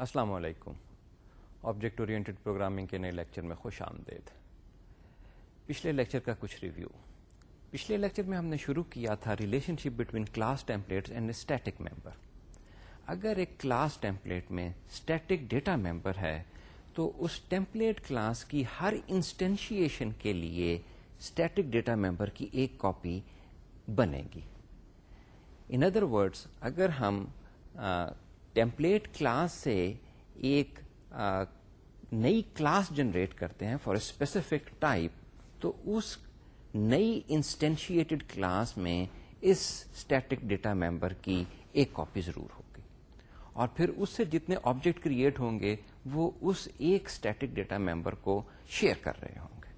السلام علیکم۔ Object oriented programming کے نئے لیکچر میں خوش آمدید۔ پچھلے لیکچر کا کچھ ریویو پچھلے لیکچر میں ہم نے شروع کیا تھا relationship between class template and static member اگر ایک کلاس ٹیمپلیٹ میں اسٹیٹک ڈیٹا ممبر ہے، تو اس ٹیمپلیٹ کلاس کی ہر انسٹینشیشن کے لیے اسٹیٹک ڈیٹا ممبر کی ایک کاپی بنے گی۔ ان ادر ورڈس اگر ہم ٹیمپلیٹ کلاس سے ایک نئی کلاس جنریٹ کرتے ہیں فار اے اسپیسیفک ٹائپ تو اس نئی انسٹینشیٹڈ کلاس میں اس اسٹیٹک ڈیٹا ممبر کی ایک کاپی ضرور ہوگی۔ اور پھر اس سے جتنے آبجیکٹ کریٹ ہوں گے، وہ اس ایک اسٹیٹک ڈیٹا ممبر کو شیئر کر رہے ہوں گے۔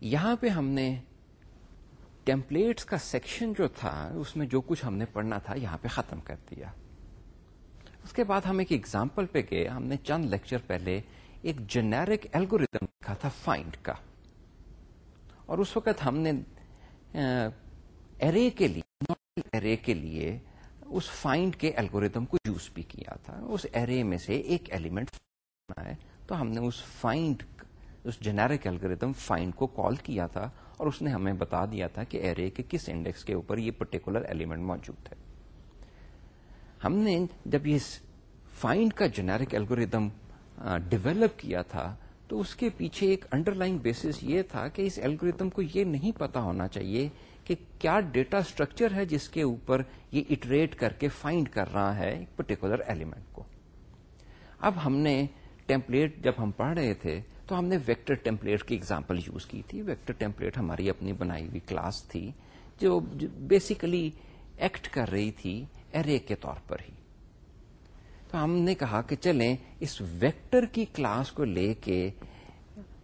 یہاں پہ ہم نے ٹیمپلیٹس کا سیکشن جو تھا، اس میں جو کچھ ہم نے پڑھنا تھا، یہاں پہ ختم کر دیا۔ اس کے بعد ہم ایک ایگزامپل پہ گئے۔ ہم نے چند لیکچر پہلے ایک جنیرک ایلگوریدم لکھا تھا فائنڈ کا۔ اور اس وقت ہم نے ایرے کے لیے ایرے کے لیے اس فائنڈ کے الگوریدم کو یوز بھی کیا تھا۔ اس ایرے میں سے ایک ایلیمنٹ ہے۔ تو ہم نے اس فائنڈ اس جنیرک الگوریدم فائنڈ کو کال کیا تھا۔ اور اس نے ہمیں بتا دیا تھا کہ ایرے کے کس انڈیکس کے اوپر یہ پرٹیکولر ایلیمنٹ موجود ہے۔ ہم نے جب یہ فائنڈ کا جنیرک الگوریدم ڈیولپ کیا تھا، تو اس کے پیچھے ایک انڈر لائن بیسس یہ تھا کہ اس الگوریدم کو یہ نہیں پتا ہونا چاہیے کہ کیا ڈیٹا اسٹرکچر ہے جس کے اوپر یہ اٹریٹ کر کے فائنڈ کر رہا ہے ایک پرٹیکولر ایلیمنٹ کو۔ اب ہم نے ٹیمپلیٹ جب ہم پڑھ رہے تھے تو ہم نے ویکٹر ٹیمپلیٹ کی ایگزامپل یوز کی تھی۔ ویکٹر ٹیمپلیٹ ہماری اپنی بنائی ہوئی کلاس تھی، جو بیسیکلی ایکٹ کر رہی تھی ایرے کے طور پر ہی۔ تو ہم نے کہا کہ چلیں، اس ویکٹر کی کلاس کو لے کے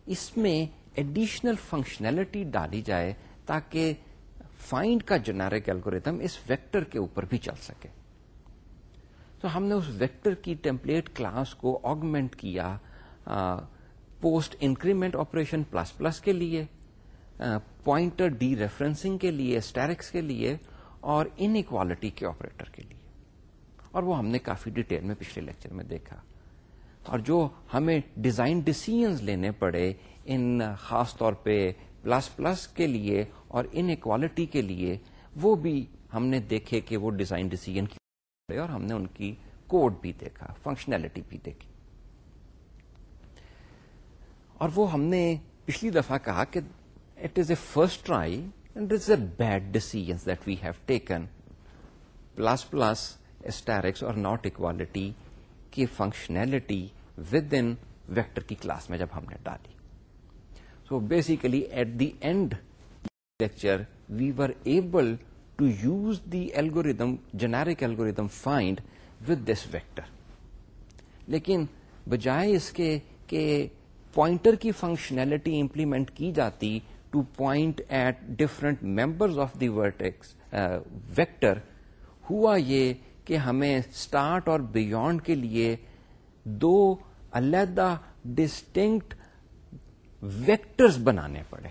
اس میں ایڈیشنل فنکشنلٹی ڈالی جائے تاکہ فائنڈ کا جنیرک الگوریتم اس ویکٹر کے اوپر بھی چل سکے۔ تو ہم نے اس ویکٹر کی ٹیمپلیٹ کلاس کو آگمنٹ کیا post increment operation plus plus کے لیے پوائنٹر ڈی ریفرنسنگ کے لیے اسٹیرکس کے لیے اور انکوالٹی کے آپریٹر کے لیے اور وہ ہم نے کافی ڈیٹیل میں پچھلے لیکچر میں دیکھا اور جو ہمیں ڈیزائن ڈسیزنز لینے پڑے ان خاص طور پہ پلس پلس کے لیے اور انکوالٹی کے لیے وہ بھی ہم نے دیکھے کہ وہ ڈیزائن ڈسیزن کی اور ہم نے ان کی کوڈ بھی دیکھا فنکشنلٹی بھی دیکھی اور وہ ہم نے پچھلی دفعہ کہا کہ it is a first try and is a bad decision that we have taken plus plus asterisks اور ناٹ اکوالٹی کی فنکشنلٹی ود ان ویکٹر کی کلاس میں جب ہم نے ڈالی. So basically at the end lecture we were able to use the algorithm generic algorithm find with this vector لیکن بجائے اس کے کہ پوائنٹر کی فنکشنلٹی امپلیمنٹ کی جاتی to point at different members of the vertex vector ہوا یہ کہ ہمیں اسٹارٹ اور بیونڈ کے لیے دو علیحدہ ڈسٹنکٹ ویکٹرز بنانے پڑے۔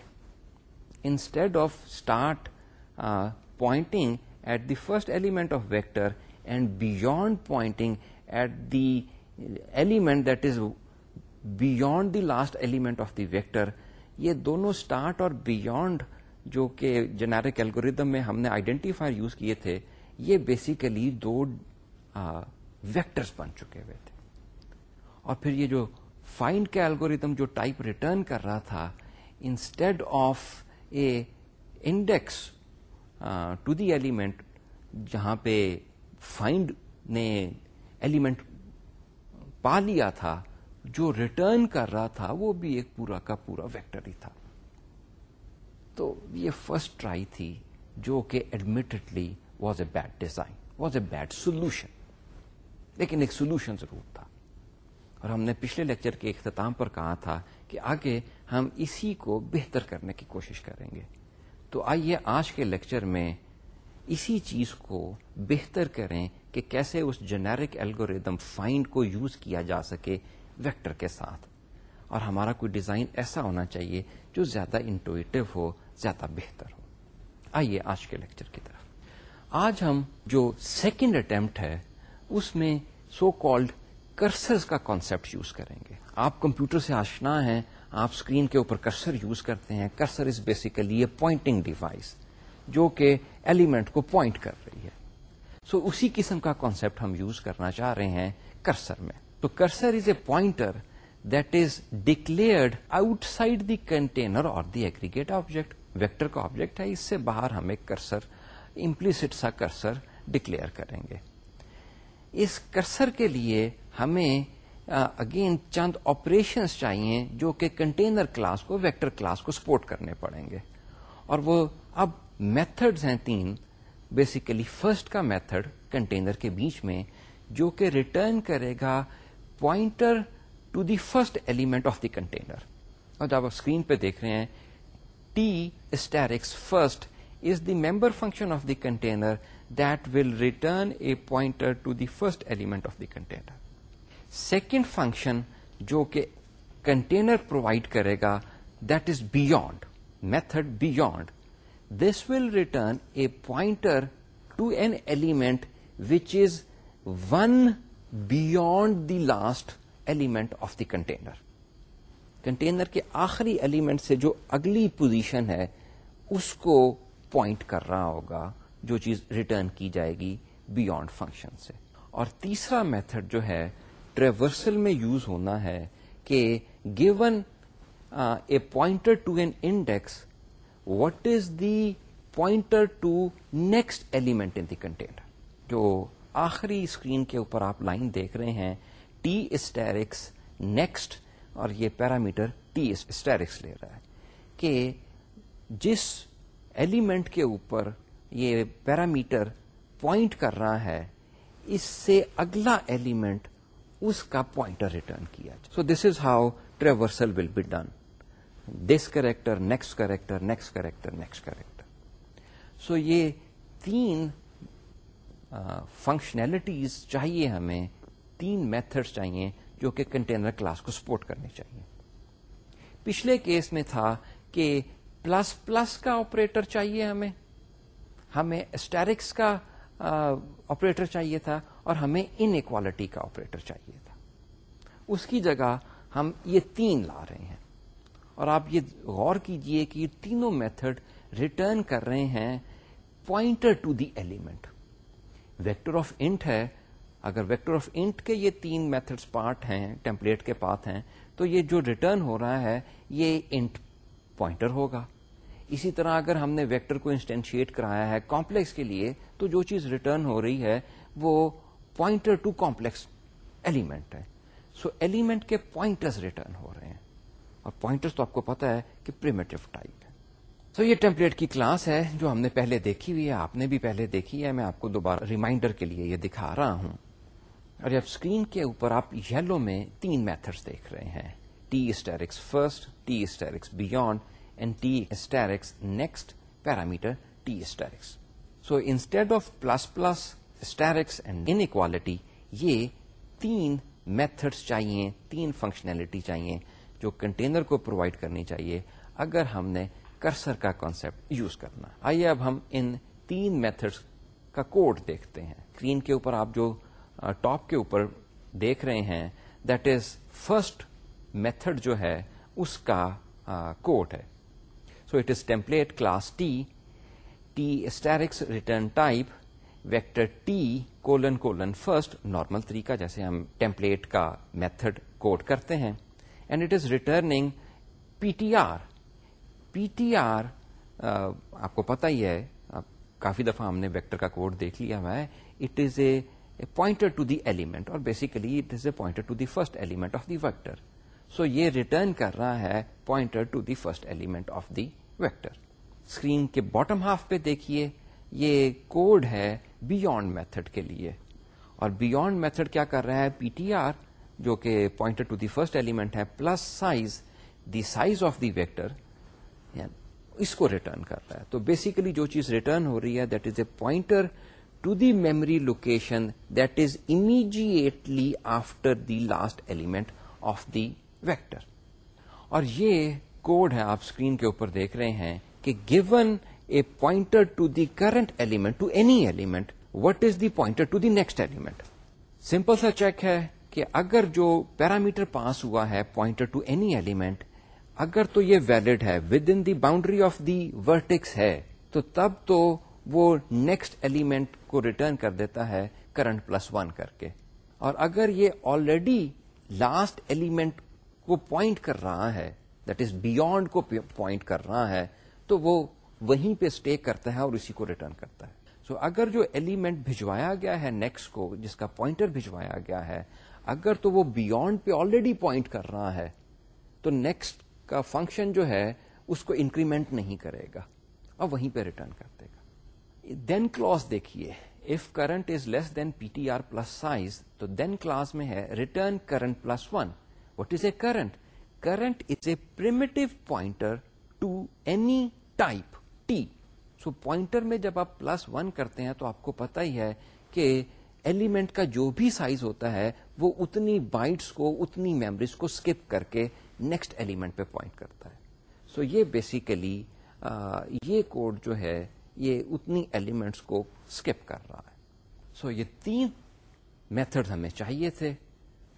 Instead of start pointing at the first element of vector and beyond pointing at the element that is beyond the last element of the vector یہ دونوں اسٹارٹ اور بیونڈ جو کہ جنیرک ایلگوریدم میں ہم نے آئیڈینٹیفائر یوز کیے تھے، یہ بیسیکلی دو ویکٹرز بن چکے ہوئے تھے۔ اور پھر یہ جو فائنڈ کا الگوریدم جو ٹائپ ریٹرن کر رہا تھا instead of a index to the element جہاں پہ فائنڈ نے ایلیمنٹ پا لیا تھا جو ریٹرن کر رہا تھا، وہ بھی ایک پورا کا پورا ویکٹر ہی تھا۔ تو یہ فرسٹ ٹرائی تھی جو کہ admittedly was a bad design was a bad solution لیکن ایک سولوشن ضرور تھا۔ اور ہم نے پچھلے لیکچر کے اختتام پر کہا تھا کہ آگے ہم اسی کو بہتر کرنے کی کوشش کریں گے۔ تو آئیے آج کے لیکچر میں اسی چیز کو بہتر کریں کہ کیسے اس جنیرک الگوریدم فائنڈ کو یوز کیا جا سکے ویکٹر کے ساتھ۔ اور ہمارا کوئی ڈیزائن ایسا ہونا چاہیے جو زیادہ انٹویٹو ہو زیادہ بہتر ہو۔ آئیے آج کے لیکچر کی طرف۔ آج ہم جو سیکنڈ اٹمپٹ ہے اس میں سو کالڈ کرسر کا کانسیپٹ یوز کریں گے۔ آپ کمپیوٹر سے آشنا ہیں آپ اسکرین کے اوپر کرسر یوز کرتے ہیں۔ Cursor is basically a pointing device جو کہ ایلیمنٹ کو پوائنٹ کر رہی ہے۔ سو so, اسی قسم کا کانسیپٹ ہم یوز کرنا چاہ رہے ہیں کرسر میں۔ تو cursor is a pointer that is declared outside the container اور دی ایگریگیٹ آبجیکٹ ویکٹر کا آبجیکٹ ہے اس سے باہر ہم ایک کرسر امپلیسٹ سا کرسر ڈکلیئر کریں گے اس کرسر کے لیے ہمیں اگین چند آپریشنس چاہیے جو کہ کنٹینر کلاس کو ویکٹر کلاس کو سپورٹ کرنے پڑیں گے. اور وہ اب میتھڈز ہیں تین. بیسیکلی فرسٹ کا میتھڈ کنٹینر کے بیچ میں جو کہ ریٹرن کرے گا pointer to the first element of the container اور جب آپ اسکرین پہ دیکھ رہے ہیں T asterisks first is the member function of the container that will return a pointer to the first element of the container second function جو کہ container provide کرے گا that is beyond method beyond this will return a pointer to an element which is one beyond the last element of the container container کے آخری element سے جو اگلی position ہے، اس کو پوائنٹ کر رہا ہوگا، جو چیز ریٹرن کی جائے گی بیونڈ فنکشن سے۔ اور تیسرا میتھڈ جو ہے ٹریورسل میں یوز ہونا ہے کہ given a pointer to an index what is the pointer to next element in the container جو آخری اسکرین کے اوپر آپ لائن دیکھ رہے ہیں ٹی اسٹیرکس نیکسٹ اور یہ پیرامیٹر ٹی اسٹیرکس لے رہا ہے کہ جس ایلیمنٹ کے اوپر یہ پیرامیٹر پوائنٹ کر رہا ہے، اس سے اگلا ایلیمنٹ اس کا پوائنٹر ریٹرن کیا so this is how traversal will be done this character next character next character next character so یہ تین فنکشنلٹیز چاہیے ہمیں، تین میتھڈ چاہیے جو کہ کنٹینر کلاس کو سپورٹ کرنی چاہیے۔ پچھلے کیس میں تھا کہ پلس پلس کا آپریٹر چاہیے ہمیں۔ ہمیں اسٹیرکس کا آپریٹر چاہیے تھا اور ہمیں ان ایکوالٹی کا آپریٹر چاہیے تھا۔ اس کی جگہ ہم یہ تین لا رہے ہیں۔ اور آپ یہ غور کیجیے کہ یہ تینوں میتھڈ ریٹرن کر رہے ہیں pointer to the element vector of int ہے، اگر ویکٹر آف انٹ کے یہ تین میتھڈ پارٹ ہیں ٹیمپلیٹ کے پاتھ ہیں، تو یہ جو ریٹرن ہو رہا ہے، یہ انٹ پوائنٹر ہوگا. اسی طرح اگر ہم نے ویکٹر کو انسٹینشیٹ کرایا ہے کمپلیکس کے لیے، تو جو چیز ریٹرن ہو رہی ہے، وہ پوائنٹر ٹو کمپلیکس ایلیمنٹ ہے. سو ایلیمنٹ کے پوائنٹرز ریٹرن ہو رہے ہیں. اور پوائنٹرز تو آپ کو پتا ہے کہ پریمیٹو ٹائپ ہے. سو یہ ٹیمپلیٹ کی کلاس ہے جو ہم نے پہلے دیکھی ہوئی ہے، آپ نے بھی پہلے دیکھی ہے، میں آپ کو دوبارہ ریمائنڈر کے لیے یہ دکھا رہا ہوں۔ اور اب اسکرین کے اوپر آپ یلو میں تین میتھڈس دیکھ رہے ہیں۔ T asterisk first T asterisk beyond and T asterisk next parameter T asterisk so instead of plus plus asterisk and inequality یہ تین میتھڈس چاہیے، تین فنکشنلٹی چاہیے جو کنٹینر کو پرووائڈ کرنی چاہیے۔ اگر ہم نے کرسر کا کانسیپٹ یوز کرنا۔ آئیے اب ہم ان تین میتھڈس کا کوڈ دیکھتے ہیں۔ اسکرین کے اوپر آپ جو ٹاپ کے اوپر دیکھ رہے ہیں دیٹ از فرسٹ میتھڈ جو ہے، اس کا کوڈ ہے۔ So it is template class T T asterisk return type vector T colon colon first normal طریقہ جیسے ہم ٹیمپلیٹ کا میتھڈ کوڈ کرتے ہیں۔ And it is returning P T R P T R آپ کو پتا ہی ہے کافی دفعہ ہم نے ویکٹر کا کوڈ دیکھ لیا ہوا ہے۔ It is a pointer to the element اور basically it is a pointer to the first element of the vector so یہ ریٹرن کر رہا ہے pointer to the first element of the vector screen کے باٹم ہاف پہ دیکھیے، یہ code ہے بیونڈ میتھڈ کے لیے۔ اور بیونڈ میتھڈ کیا کر رہا ہے پی ٹی آر جو کہ pointer to the first element ہے plus size the size of the vector اس کو ریٹرن کر رہا ہے۔ تو بیسیکلی جو چیز ریٹرن ہو رہی ہے that is a pointer to the memory location that is immediately after the last element of the vector اور یہ کوڈ ہے، آپ اسکرین کے اوپر دیکھ رہے ہیں کہ given a pointer to the current element to any element what is the pointer to the next element simple سا چیک ہے کہ اگر جو پیرامیٹر پاس ہوا ہے پوائنٹر ٹو اینی ایلیمنٹ اگر تو یہ ویلڈ ہے within the boundary of the vertex ہے تو تب تو وہ نیکسٹ ایلیمنٹ کو ریٹرن کر دیتا ہے کرنٹ پلس ون کر کے۔ اور اگر یہ آلریڈی لاسٹ ایلیمنٹ کو پوائنٹ کر رہا ہے دیٹ از بیونڈ کو پوائنٹ کر رہا ہے تو وہ وہیں پہ اسٹے کرتا ہے اور اسی کو ریٹرن کرتا ہے۔ سو so, اگر جو ایلیمنٹ بھجوایا گیا ہے نیکسٹ کو جس کا پوائنٹر بھجوایا گیا ہے اگر تو وہ بیونڈ پہ آلریڈی پوائنٹ کر رہا ہے تو نیکسٹ کا فنکشن جو ہے اس کو انکریمنٹ نہیں کرے گا، اور وہیں پہ ریٹرن کر دے گا۔ دین کلوز دیکھیے if current is less than P T R plus size تو دین کلاس میں ہے return current plus one what is a current current is a primitive pointer to any type T so pointer میں جب آپ plus one کرتے ہیں تو آپ کو پتا ہی ہے کہ ایلیمنٹ کا جو بھی سائز ہوتا ہے، وہ اتنی بائٹس کو، اتنی میموریز کو اسکپ کر کے نیکسٹ ایلیمنٹ پہ پوائنٹ کرتا ہے۔ سو so یہ بیسیکلی یہ کوڈ جو ہے یہ اتنی ایلیمنٹس کو اسکپ کر رہا ہے۔ سو so یہ تین میتھڈ ہمیں چاہیے تھے۔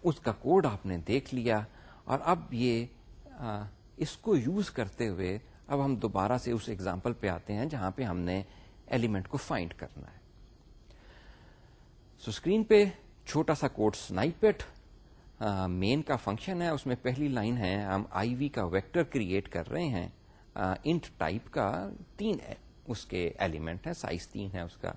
اس کا کوڈ آپ نے دیکھ لیا۔ اور اب یہ آ, اس کو یوز کرتے ہوئے اب ہم دوبارہ سے اس ایگزامپل پہ آتے ہیں جہاں پہ ہم نے ایلیمنٹ کو فائنڈ کرنا ہے۔ سو so اسکرین پہ چھوٹا سا کوڈ سنائپٹ مین کا فنکشن ہے، اس میں پہلی لائن ہے، ہم آئی وی کا ویکٹر کریٹ کر رہے ہیں۔ انٹ ٹائپ کا تین اس کے ایلیمنٹ ہیں سائز تین ہے اس کا۔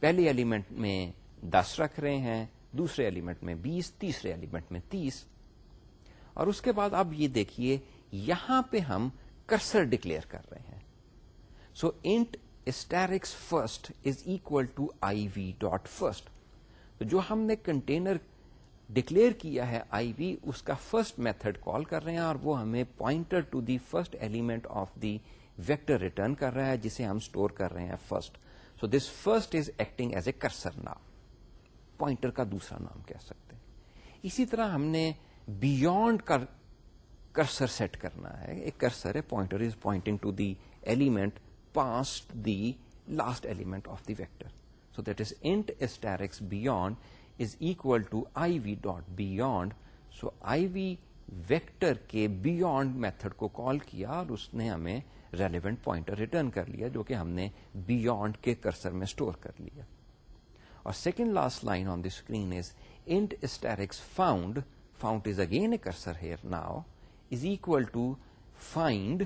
پہلے ایلیمنٹ میں دس رکھ رہے ہیں، دوسرے ایلیمنٹ میں بیس، تیسرے ایلیمنٹ میں تیس۔ اور اس کے بعد اب یہ دیکھیے، یہاں پہ ہم کرسر ڈکلیئر کر رہے ہیں۔ So int asterisk first is equal to I V dot first جو ہم نے کنٹینر ڈکلیئر کیا ہے آئی وی اس کا فرسٹ میتھڈ کال کر رہے ہیں اور وہ ہمیں pointer to the first element of the vector return کر رہا ہے جسے ہم اسٹور کر رہے ہیں first so this first is acting as a cursor نام پوائنٹر کا دوسرا نام کہہ سکتے ہیں. اسی طرح ہم نے بیونڈ کرسر سیٹ کرنا ہے. ایک کرسر ہے pointer is pointing to the element past the last element of the vector so that is int asterisk beyond is equal to I V dot beyond so I V vector کے beyond method کو call کیا اور اس نے ہمیں relevant pointer return کر لیا جو کہ ہم نے بیونڈ کے کرسر میں اسٹور کر لیا اور second last line on the screen is int asterisk found found is again a cursor here now is equal to find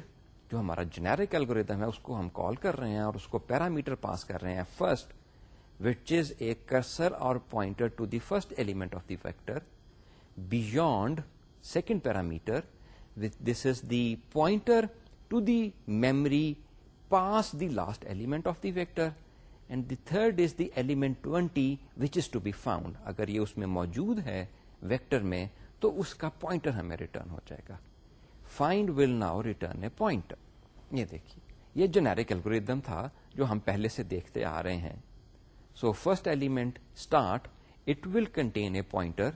جو ہمارا جنیرک الگوریدم ہے اس کو ہم کال کر رہے ہیں اور اس کو پیرامیٹر پاس کر رہے ہیں first which is a cursor اور pointer to the first element of the vector beyond second parameter this is the pointer to the memory past the last element of the vector and the third is the element twenty which is to be found اگر یہ اس میں موجود ہے vector میں تو اس کا پوائنٹر ہمیں ریٹرن ہو جائے گا find will now return a pointer یہ دیکھیے یہ جنیرک الگوریدم تھا جو ہم پہلے سے دیکھتے آ رہے ہیں so first element start it will contain a pointer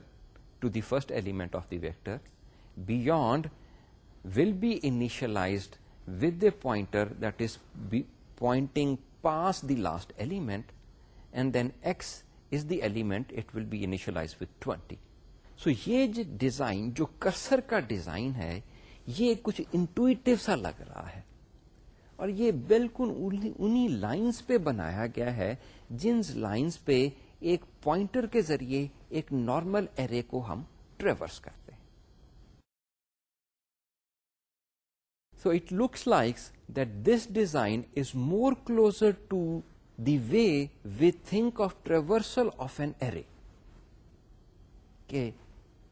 to the first element of the vector beyond will be initialized with a pointer that is pointing past the last element and then X is the element it will be initialize with twenty so یہ جو design جو cursor کا design ہے یہ کچھ intuitive سا لگ رہا ہے اور یہ بالکل انہی لائنس پہ بنایا گیا ہے جن لائنس پہ ایک پوائنٹر کے ذریعے ایک نارمل ایرے کو ہم ٹریورس کرتے ہیں۔ So it looks like that this design is more closer to the way we think of traversal of an array کہ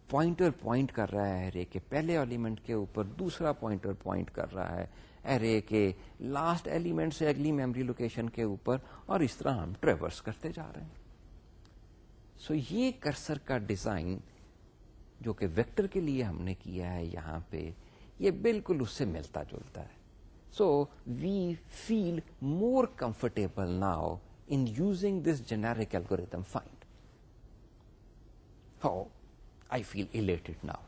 پوائنٹر پوائنٹ کر رہا ہے ارے کے پہلے ایلیمنٹ کے اوپر، دوسرا پوائنٹر پوائنٹ کر رہا ہے۔ ارے کے لاسٹ ایلیمنٹ سے اگلی میموری لوکیشن کے اوپر اور اس طرح ہم ٹریورس کرتے جا رہے ہیں۔ سو so یہ کرسر کا ڈیزائن جو کہ ویکٹر کے لیے ہم نے کیا ہے یہاں پہ، یہ بالکل اس سے ملتا جلتا ہے۔ So we feel more comfortable now in using this generic algorithm find how I feel elated now.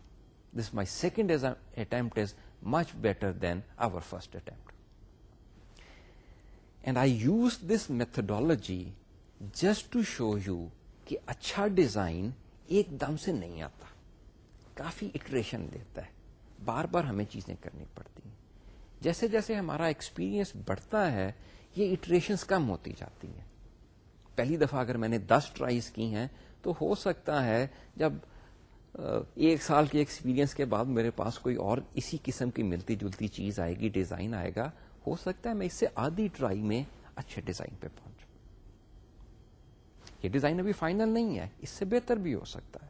This my second attempt is much better than our first attempt. And I use this methodology just to show you کہ اچھا design ایک دم سے نہیں آتا کافی attrition دیتا ہے بار بار ہمیں چیزیں کرنی پڑتی ہیں جیسے جیسے ہمارا ایکسپیرئنس بڑھتا ہے یہ اٹریشنس کم ہوتی جاتی ہیں پہلی دفعہ اگر میں نے دس ٹرائیز کی ہیں تو ہو سکتا ہے جب ایک سال کے ایکسپیرینس کے بعد میرے پاس کوئی اور اسی قسم کی ملتی جلتی چیز آئے گی ڈیزائن آئے گا، ہو سکتا ہے میں اس سے آدھی ٹرائی میں اچھے ڈیزائن پہ پہنچوں۔ یہ ڈیزائن ابھی فائنل نہیں ہے، اس سے بہتر بھی ہو سکتا ہے۔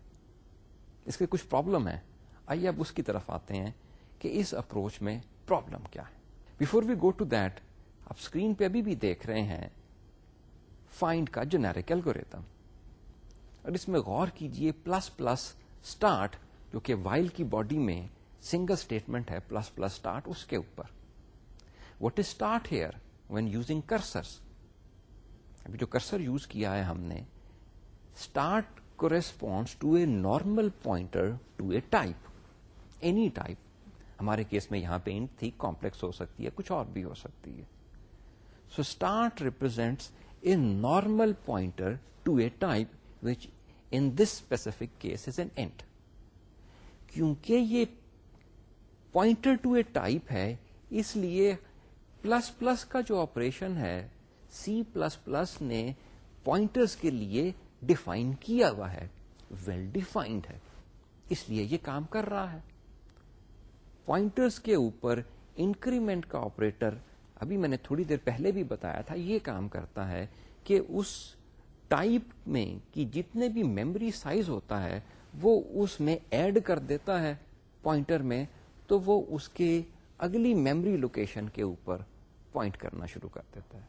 اس کے کچھ پرابلم ہے آئیے اب اس کی طرف آتے ہیں کہ اس اپروچ میں پرابلم کیا ہے۔ Before we go to that آپ اسکرین پہ ابھی بھی دیکھ رہے ہیں فائنڈ کا جنیرک الگوریتم اور اس میں غور کیجیے پلس پلس اسٹارٹ جو کہ وائل کی باڈی میں سنگل اسٹیٹمنٹ ہے پلس پلس اسٹارٹ اس کے اوپر. What is start here when using cursors ابھی جو کرسر یوز کیا ہے ہم نے start corresponds to a normal pointer to a type any type ہمارے کیس میں یہاں پہ انٹ تھی کمپلیکس ہو سکتی ہے، کچھ اور بھی ہو سکتی ہے. So start represents a normal pointer to a type which in this specific case is an int کیونکہ یہ پوائنٹر ٹو اے ٹائپ ہے، اس لیے پلس پلس کا جو آپریشن ہے سی پلس پلس نے پوائنٹرز کے لیے ڈیفائن کیا ہوا ہے ویل ڈیفائنڈ ہے۔ اس لیے یہ کام کر رہا ہے۔ پوائنٹرز کے اوپر انکریمنٹ کا آپریٹر ابھی میں نے تھوڑی دیر پہلے بھی بتایا تھا، یہ کام کرتا ہے کہ اس ٹائپ میں کی جتنے بھی میموری سائز ہوتا ہے، وہ اس میں ایڈ کر دیتا ہے پوائنٹر میں، تو وہ اس کے اگلی میموری لوکیشن کے اوپر پوائنٹ کرنا شروع کر دیتا ہے۔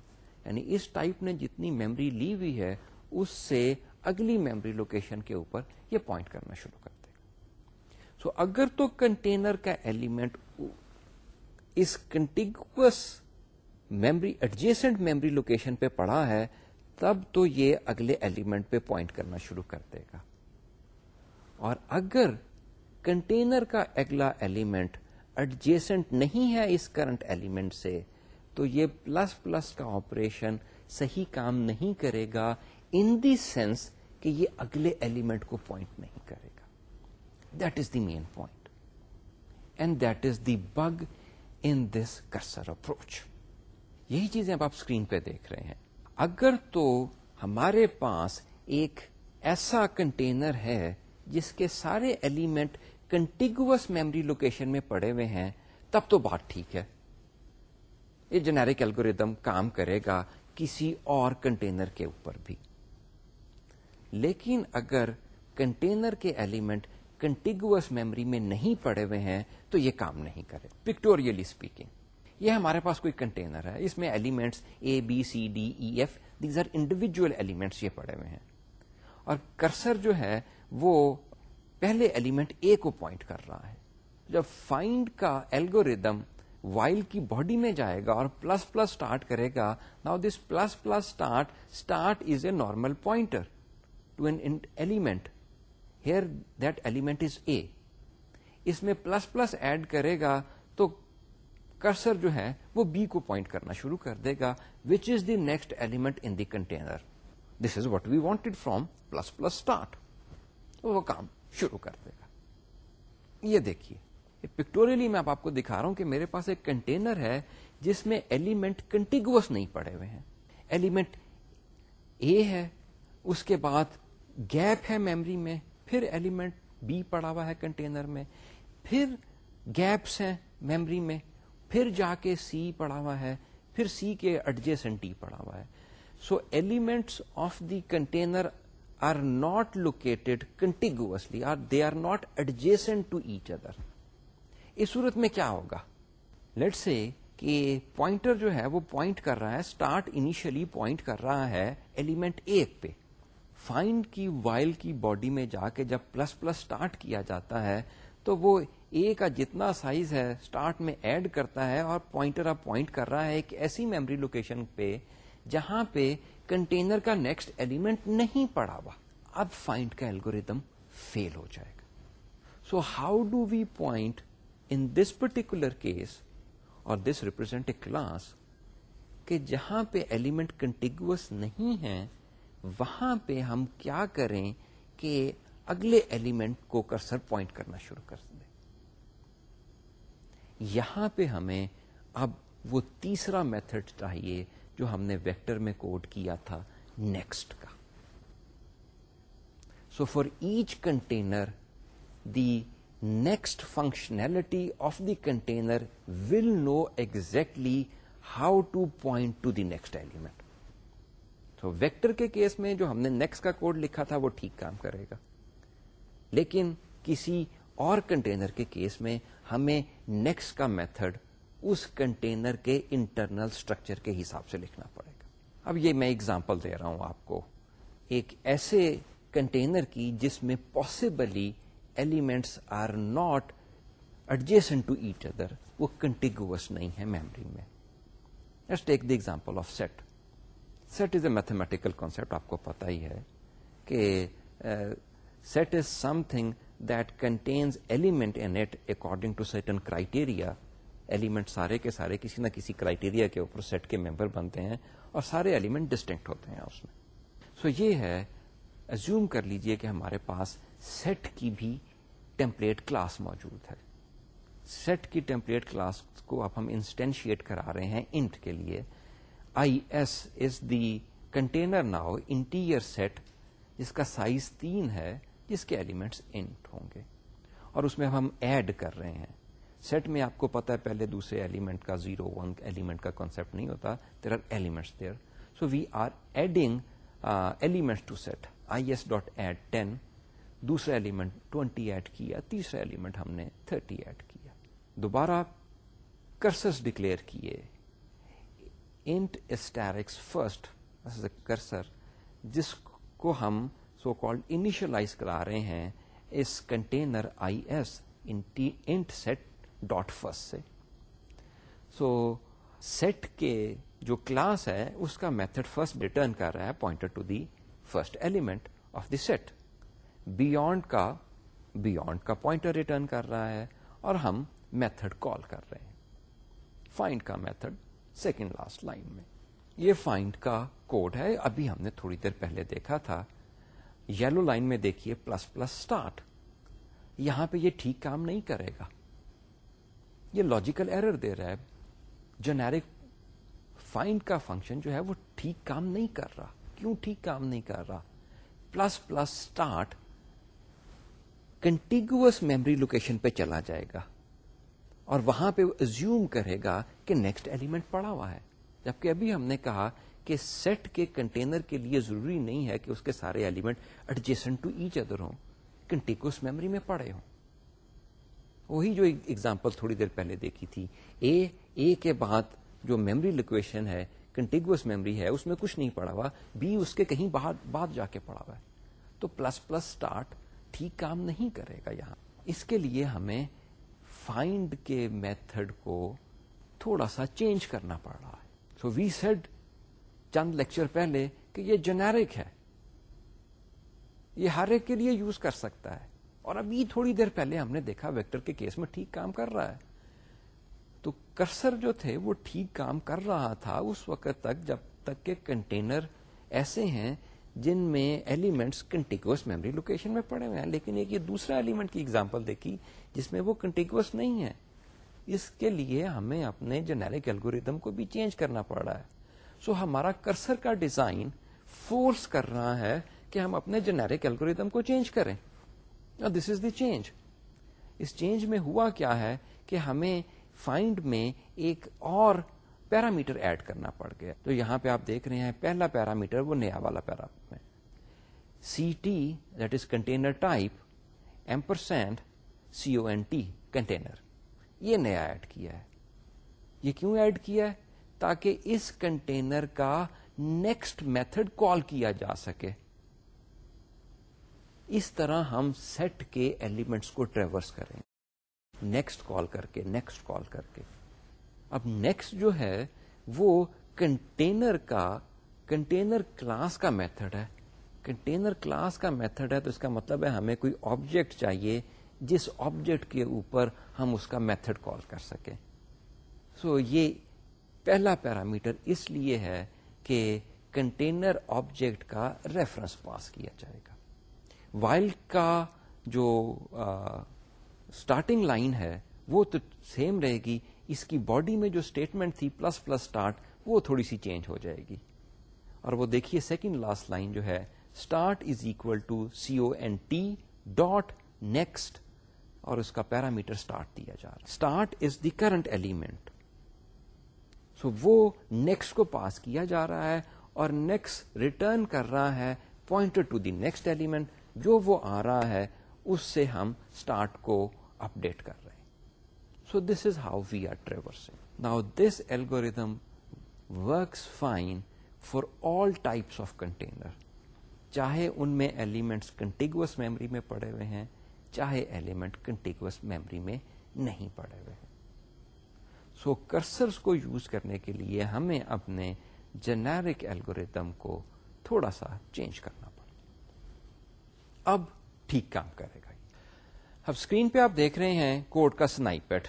یعنی اس ٹائپ نے جتنی میموری لی ہوئی ہے، اس سے اگلی میموری لوکیشن کے اوپر یہ پوائنٹ کرنا شروع کر دے گا۔ سو اگر تو کنٹینر کا ایلیمنٹ اس contiguous memory, adjacent memory location پہ پڑا ہے تب تو یہ اگلے ایلیمنٹ پہ پوائنٹ کرنا شروع کر دے گا۔ اور اگر کنٹینر کا اگلا ایلیمنٹ ایڈجیسنٹ نہیں ہے اس کرنٹ ایلیمنٹ سے، تو یہ پلس پلس کا آپریشن صحیح کام نہیں کرے گا ان دی سینس کہ یہ اگلے ایلیمنٹ کو پوائنٹ نہیں کرے گا۔ That is the main point and that is the bug in this cursor approach یہی چیزیں اب آپ اسکرین پہ دیکھ رہے ہیں۔ اگر تو ہمارے پاس ایک ایسا کنٹینر ہے جس کے سارے ایلیمنٹ کنٹینگوس میموری لوکیشن میں پڑے ہوئے ہیں، تب تو بات ٹھیک ہے۔ یہ جنیرک الگوریدم کام کرے گا کسی اور کنٹینر کے اوپر بھی۔ لیکن اگر کنٹینر کے ایلیمنٹ کنٹینگوس میموری میں نہیں پڑے ہوئے ہیں، تو یہ کام نہیں کرے۔ پکٹوریلی اسپیکنگ یہ ہمارے پاس کوئی کنٹینر ہے۔ اس میں elements A B C D E F these are individual elements یہ پڑے ہوئے ہیں۔ اور کرسر جو ہے وہ پہلے ایلیمنٹ اے کو پوائنٹ کر رہا ہے۔ جب فائنڈ کا ایلگوریدم وائل کی باڈی میں جائے گا اور پلس پلس اسٹارٹ کرے گا now this plus plus start start is a normal pointer to an element here that element is a اس میں پلس پلس ایڈ کرے گا تو کرسر جو ہے وہ بی کو پوائنٹ کرنا شروع کر دے گا which is the next element in the container this is what we wanted from plus plus start وہ کام شروع کر دے گا. یہ دیکھیے. پکٹوریلی میں آپ کو دکھا رہا ہوں کہ میرے پاس ایک کنٹینر ہے جس میں ایلیمنٹ کنٹینگوس نہیں پڑے ہوئے ہیں. ایلیمنٹ اے ہے، اس کے بعد گیپ ہے میمری میں، پھر ایلیمنٹ بی پڑا ہوا ہے کنٹینر میں، پھر گیپس ہیں میمری میں پھر جا کے سی پڑا ہوا ہے، پھر سی کے ایڈجسٹی پڑا ہوا ہے۔ So elements of the container are not located contiguously or they are not adjacent to each other اس صورت میں کیا ہوگا؟ لیٹ سے کہ پوائنٹر جو ہے وہ پوائنٹ کر رہا ہے اسٹارٹ انیشلی پوائنٹ کر رہا ہے ایلیمنٹ ایک پہ۔ فائنڈ کی وائل کی باڈی میں جا کے جب پلس پلس اسٹارٹ کیا جاتا ہے، تو وہ اے کا جتنا سائز ہے اسٹارٹ میں ایڈ کرتا ہے اور پوائنٹر اب پوائنٹ کر رہا ہے ایک ایسی میموری لوکیشن پہ جہاں پہ کنٹینر کا نیکسٹ ایلیمنٹ نہیں پڑا ہوا۔ اب فائنڈ کا ایلگوریدم فیل ہو جائے گا۔ So how do we point in this particular case اور دس ریپرزینٹ اے کلاس کہ جہاں پہ ایلیمنٹ کنٹینگوس نہیں ہے، وہاں پہ ہم کیا کریں کہ اگلے ایلیمنٹ کو کرسر پوائنٹ کرنا شروع کر دیں۔ یہاں پہ ہمیں اب وہ تیسرا میتھڈ چاہیے جو ہم نے ویکٹر میں کوڈ کیا تھا، نیکسٹ کا۔ So for each container the next functionality of the container will know exactly how to point to the next element تو ویکٹر کے کیس میں جو ہم نے نیکسٹ کا کوڈ لکھا تھا، وہ ٹھیک کام کرے گا۔ لیکن کسی اور کنٹینر کے کیس میں ہمیں نیکسٹ کا میتھڈ اس کنٹینر کے انٹرنل اسٹرکچر کے حساب سے لکھنا پڑے گا۔ اب یہ میں اگزامپل دے رہا ہوں آپ کو۔ ایک ایسے کنٹینر کی جس میں possibly elements are not adjacent to each other وہ کنٹینگوس نہیں ہے میموری میں۔ Let's take the example of set set is a mathematical concept آپ کو پتا ہی ہے کہ uh, set is something that contains element in it according to certain criteria element سارے کے سارے کسی نہ کسی کرائٹیریا کے اوپر سیٹ کے ممبر بنتے ہیں اور سارے ایلیمنٹ ڈسٹنکٹ ہوتے ہیں اس میں سو so یہ ہے ازیوم کر لیجیے کہ ہمارے پاس سیٹ کی بھی ٹیمپلیٹ کلاس موجود ہے سیٹ کی ٹیمپلیٹ کلاس کو اب ہم انسٹینشیٹ کرا رہے ہیں انٹ کے لیے I S is the container now integer set جس کا سائز تین ہے جس کے ایلیمنٹس انٹ ہوں گے۔ اور اس میں ہم ایڈ کر رہے ہیں۔ سیٹ میں آپ کو پتا ہے پہلے دوسرے ایلیمنٹ کا زیرو ون ایلیمنٹ کا کانسپٹ نہیں ہوتا۔ There are elements there so we are adding element to set I S dot add ten دوسرا ایلیمنٹ ٹوینٹی ایڈ کیا۔ تیسرا ایلیمنٹ ہم نے تھرٹی ایڈ کیا۔ دوبارہ کرسس ڈکلیئر کیے۔ انٹ اسٹیرکس فرسٹ کرسر جس کو ہم سو کالڈ انیشلائز کرا رہے ہیں اس container I S int set dot first سے۔ سو سیٹ کے جو کلاس ہے، اس کا میتھڈ فرسٹ ریٹرن کر رہا ہے pointer to the first element of the set beyond کا بیونڈ کا پوائنٹر ریٹرن کر رہا ہے اور ہم میتھڈ کال کر رہے ہیں۔ فائنڈ کا میتھڈ سیکنڈ لاسٹ لائن میں۔ یہ فائنڈ کا کوڈ ہے، ابھی ہم نے تھوڑی دیر پہلے دیکھا تھا۔ یلو لائن میں دیکھیے پلس پلس اسٹارٹ یہاں پہ یہ ٹھیک کام نہیں کرے گا۔ یہ لاجیکل ایرر دے رہا ہے۔ جنیرک فائنڈ کا فنکشن جو ہے وہ ٹھیک کام نہیں کر رہا۔ کیوں ٹھیک کام نہیں کر رہا؟ Plus plus start contiguous memory location پہ چلا جائے گا۔ اور وہاں پہ ازیوم کرے گا کہ نیکسٹ ایلیمنٹ پڑا ہوا ہے۔ جبکہ ابھی ہم نے کہا کہ سیٹ کے کنٹینر کے لیے ضروری نہیں ہے کہ اس کے سارے element adjacent to each other ہوں کنٹینگوس میموری میں پڑے ہوں۔ وہی جو ایگزامپل تھوڑی دیر پہلے دیکھی تھی۔ اے اے کے بعد جو میموری لوکیشن ہے کنٹینگوس میموری ہے، اس میں کچھ نہیں پڑا ہوا۔ بی اس کے کہیں بعد جا کے پڑا ہوا ہے۔ تو پلس پلس اسٹارٹ ٹھیک کام نہیں کرے گا یہاں۔ اس کے لیے ہمیں فائنڈ کے میتھڈ کو تھوڑا سا چینج کرنا پڑ رہا ہے۔ سو وی سیڈ چند لیکچر پہلے کہ یہ جنیرک ہے۔ یہ ہر ایک کے لیے یوز کر سکتا ہے۔ اور ابھی تھوڑی دیر پہلے ہم نے دیکھا ویکٹر کے کیس میں ٹھیک کام کر رہا ہے۔ تو کرسر جو تھے وہ ٹھیک کام کر رہا تھا اس وقت تک جب تک کہ کنٹینر ایسے ہیں جن میں ایلیمنٹس کنٹینگوس میموری لوکیشن میں پڑے ہوئے ہیں۔ لیکن ایک یہ دوسرا ایلیمنٹ کی ایگزامپل دیکھی جس میں وہ کنٹینگوس نہیں ہے۔ اس کے لیے ہمیں اپنے جنیرک الگوریدم کو بھی چینج کرنا پڑ رہا ہے۔ سو so, ہمارا کرسر کا ڈیزائن فورس کر رہا ہے کہ ہم اپنے جنیرک الگوریدم کو چینج کریں۔ دس از دی چینج اس چینج میں ہوا کیا ہے کہ ہمیں فائنڈ میں ایک اور پیرامیٹر ایڈ کرنا پڑ گیا۔ تو یہاں پہ آپ دیکھ رہے ہیں پہلا پیرامیٹر وہ نیا والا پیرا C T that is container type ampersand C O N T container یہ نیا ایڈ کیا ہے۔ یہ کیوں ایڈ کیا ہے؟ تاکہ اس کنٹینر کا نیکسٹ میتھڈ کال کیا جا سکے۔ اس طرح ہم سیٹ کے ایلیمنٹس کو ٹریورس کریں۔ نیکسٹ کال کر کے، نیکسٹ کال کر کے۔ اب نیکسٹ جو ہے، وہ کنٹینر کا، کنٹینر کلاس کا میتھڈ ہے۔ کنٹینر کلاس کا میتھڈ ہے تو اس کا مطلب ہے ہمیں کوئی آبجیکٹ چاہیے جس آبجیکٹ کے اوپر ہم اس کا میتھڈ کال کر سکیں۔ سو so یہ پہلا پیرامیٹر اس لیے ہے کہ کنٹینر آبجیکٹ کا ریفرنس پاس کیا جائے گا۔ وائل کا جو اسٹارٹنگ لائن ہے، وہ تو سیم رہے گی۔ اس کی باڈی میں جو اسٹیٹمنٹ تھی پلس پلس اسٹارٹ وہ تھوڑی سی چینج ہو جائے گی۔ اور وہ دیکھیے سیکنڈ لاسٹ لائن جو ہے start is equal to C O N T dot next اور اس کا پیرامیٹر اسٹارٹ دیا جا رہا start is the current element so وہ نیکسٹ کو پاس کیا جا رہا ہے اور نیکسٹ ریٹرن کر رہا ہے pointer to the next element جو وہ آ رہا ہے، اس سے ہم اسٹارٹ کو اپڈیٹ کر رہے ہیں۔ So this is how we are traversing now this algorithm works fine for all types of container چاہے ان میں ایلیمنٹس کنٹینگوس میموری میں پڑے ہوئے ہیں، چاہے ایلیمنٹ کنٹینگوس میموری میں نہیں پڑے ہوئے ہیں۔ سو کرسرس کو یوز کرنے کے لیے ہمیں اپنے جنیرک ایلگوریدم کو تھوڑا سا چینج کرنا پڑا۔ اب ٹھیک کام کرے گا اب اسکرین پہ آپ دیکھ رہے ہیں کوڈ کا سنائپٹ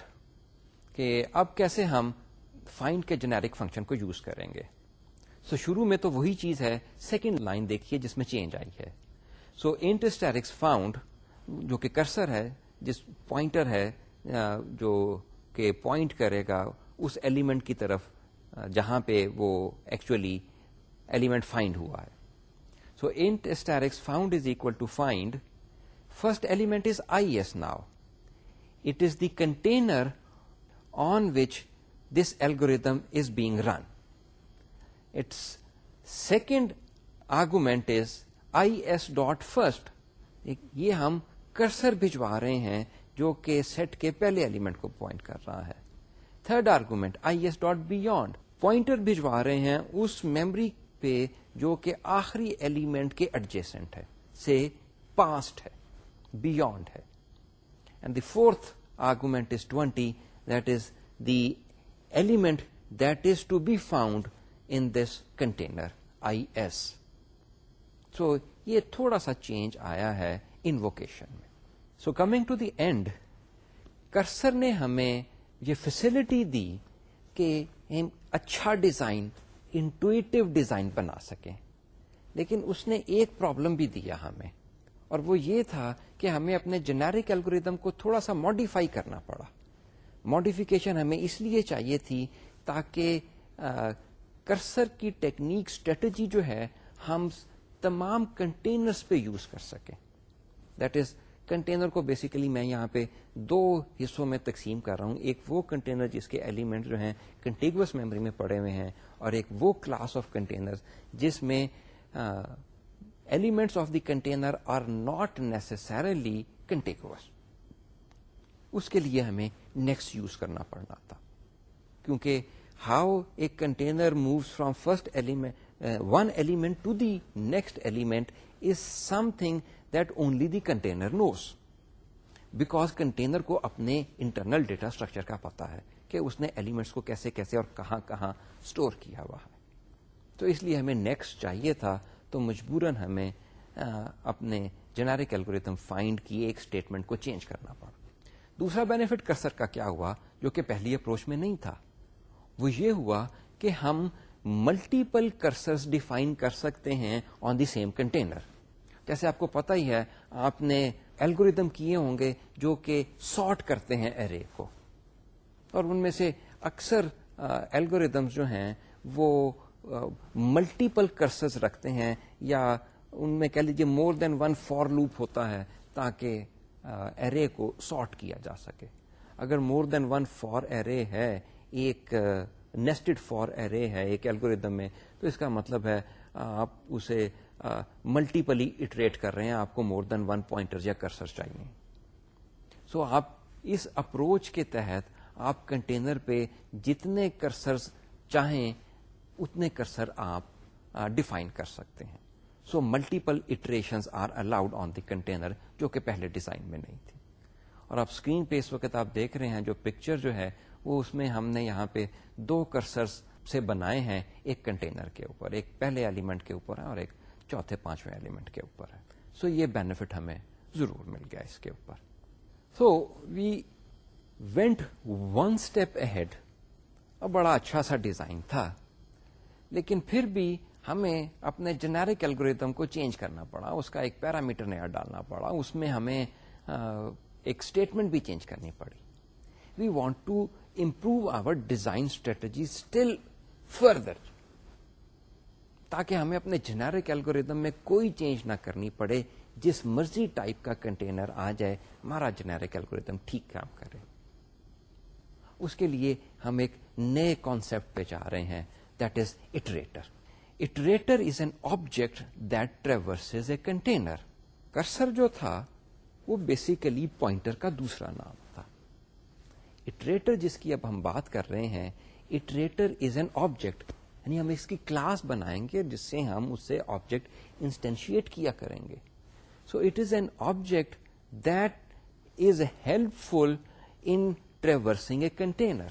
کہ اب کیسے ہم فائنڈ کے جنیرک فنکشن کو یوز کریں گے۔ سو so, شروع میں تو وہی چیز ہے سیکنڈ لائن دیکھیے جس میں چینج آئی ہے۔ سو انٹسٹیرکس فاؤنڈ جو کہ کرسر ہے جس پوائنٹر ہے جو کہ پوائنٹ کرے گا اس ایلیمنٹ کی طرف، جہاں پہ وہ ایکچولی ایلیمنٹ فائنڈ ہوا ہے۔ So int asterisk found is equal to find first element is I S now it is the container on which this algorithm is being run its second argument is I S dot first یہ ہم cursor بھجوا رہے ہیں جو کہ set کے پہلے element کو پوائنٹ کر رہا ہے۔ Third argument I S dot beyond pointer بھجوا رہے ہیں اس میمری پہ جو کہ آخری ایلیمنٹ کے ایڈجسٹنٹ ہے، سے پاسٹ ہے بیونڈ ہے۔ And the fourth argument is twenty that is the element that is to be found in this container I S so یہ تھوڑا سا چینج آیا ہے ان ووکیشن میں۔ So coming to the end cursor نے ہمیں یہ فیسلٹی دی کہ ہم اچھا ڈیزائن انٹویٹو ڈیزائن بنا سکیں۔ لیکن اس نے ایک پرابلم بھی دیا ہمیں، اور وہ یہ تھا کہ ہمیں اپنے جنیرک الگوریدم کو تھوڑا سا ماڈیفائی کرنا پڑا۔ ماڈیفکیشن ہمیں اس لیے چاہیے تھی تاکہ کرسر کی ٹیکنیک اسٹریٹجی جو ہے، ہم تمام کنٹینرز پہ یوز کر سکیں۔ دیٹ از کنٹینر کو بیسیکلی میں یہاں پہ دو حصوں میں تقسیم کر رہا ہوں۔ ایک وہ کنٹینر جس کے ایلیمنٹ جو ہیں کنٹینگوس میموری میں پڑے ہوئے ہیں اور ایک وہ کلاس آف کنٹینر جس میں elements of the container are not necessarily contiguous اس کے لیے ہمیں نیکسٹ یوز کرنا پڑنا تھا۔ کیونکہ how a container moves from first element one element to the next element is something that only the container knows because container کو اپنے internal data structure کا پتا ہے کہ اس نے ایلیمنٹس کو کیسے کیسے اور کہاں کہاں اسٹور کیا ہوا ہے. تو اس لیے ہمیں نیکسٹ چاہیے تھا تو مجبوراً ہمیں اپنے جنیرک الگوریتم فائنڈ کی ایک اسٹیٹمنٹ کو چینج کرنا پڑا. دوسرا بینیفٹ کرسر کا کیا ہوا جو کہ پہلی اپروچ میں نہیں تھا؟ وہ یہ ہوا کہ ہم ملٹیپل کرسرز ڈیفائن کر سکتے ہیں آن دی سیم کنٹینر جیسے آپ کو پتا ہی ہے، آپ نے الگوریدم کیے ہوں گے جو کہ سارٹ کرتے ہیں ارے کو۔ اور ان میں سے اکثر الگوریدمس جو ہیں، وہ ملٹیپل کرسز رکھتے ہیں یا ان میں کہہ لیجیے more than one for loop ہوتا ہے تاکہ ارے کو سارٹ کیا جا سکے۔ اگر مور دین ون فور ارے ہے، ایک نیسٹڈ فور ارے ہے، ایک الگوریدم میں، تو اس کا مطلب ہے آپ اسے ملٹیپلی اٹریٹ کر رہے ہیں، آپ کو مور دین ون پوائنٹر یا کرسر چاہیے۔ سو so آپ اس اپروچ کے تحت آپ کنٹینر پہ جتنے کرسر چاہیں، اتنے کرسر آپ ڈیفائن کر سکتے ہیں۔ So multiple iteration are allowed on the container جو کہ پہلے ڈیزائن میں نہیں تھی۔ اور آپ اسکرین پہ اس وقت آپ دیکھ رہے ہیں، جو پکچر جو ہے، وہ اس میں ہم نے یہاں پہ دو کرسرس سے بنائے ہیں، ایک کنٹینر کے اوپر، ایک پہلے ایلیمنٹ کے اوپر ہے اور ایک چوتھے پانچویں ایلیمنٹ کے اوپر ہے۔ سو so یہ بینیفٹ ہمیں ضرور مل گیا اس کے اوپر۔ So we went one step ahead اور بڑا اچھا سا ڈیزائن تھا۔ لیکن پھر بھی ہمیں اپنے جنیرک الگوریتم کو چینج کرنا پڑا۔ اس کا ایک پیرامیٹر نیا ڈالنا پڑا۔ اس میں ہمیں ایک اسٹیٹمنٹ بھی چینج کرنی پڑی۔ We want to improve our design strategy still further تاکہ ہمیں اپنے جنیرک الگوریدم میں کوئی چینج نہ کرنی پڑے، جس مرضی ٹائپ کا کنٹینر آ جائے، ہمارا جنیرک الگوریدم ٹھیک کام کرے۔ اس کے لیے ہم ایک نئے کانسپٹ پہ جا رہے ہیں that is iterator iterator is an object that traverse a container cursor جو تھا، وہ بیسیکلی پوائنٹر کا دوسرا نام تھا۔ اٹریٹر جس کی اب ہم بات کر رہے ہیں اٹریٹر از این آبجیکٹ یعنی ہم اس کی کلاس بنائیں گے جس سے ہم اس سے آبجیکٹ انسٹینشیٹ کیا کریں گے۔ So it is an object that is helpful in traversing a container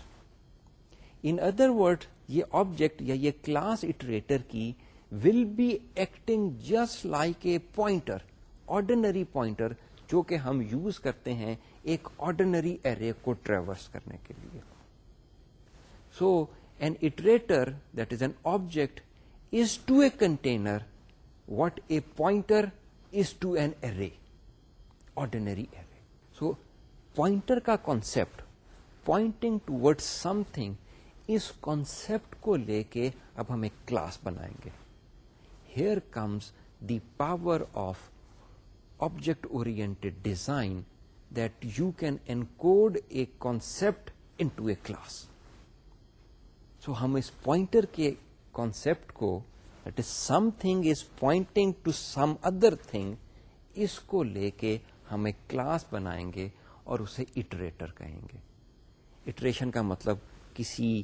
in other word یہ آبجیکٹ یا یہ کلاس اٹریٹر کی will be acting just like a pointer ordinary pointer جو کہ ہم یوز کرتے ہیں ایک آرڈینری ایرے کو ٹریورس کرنے کے لیے۔ So an iterator that is an object is to a container what a pointer is to an array ordinary array so pointer کا concept pointing toward something اس concept کو لے کے اب ہم ایک کلاس بنائیں گے here comes the power of object اور design that you can encode a concept into a class so ہم اس پوائنٹر کے کانسپٹ کو that is something is pointing to some other thing اس کو لے کے ہم ایک کلاس بنائیں گے اور اسے اٹریٹر کہیں گے۔ اٹریشن کا مطلب کسی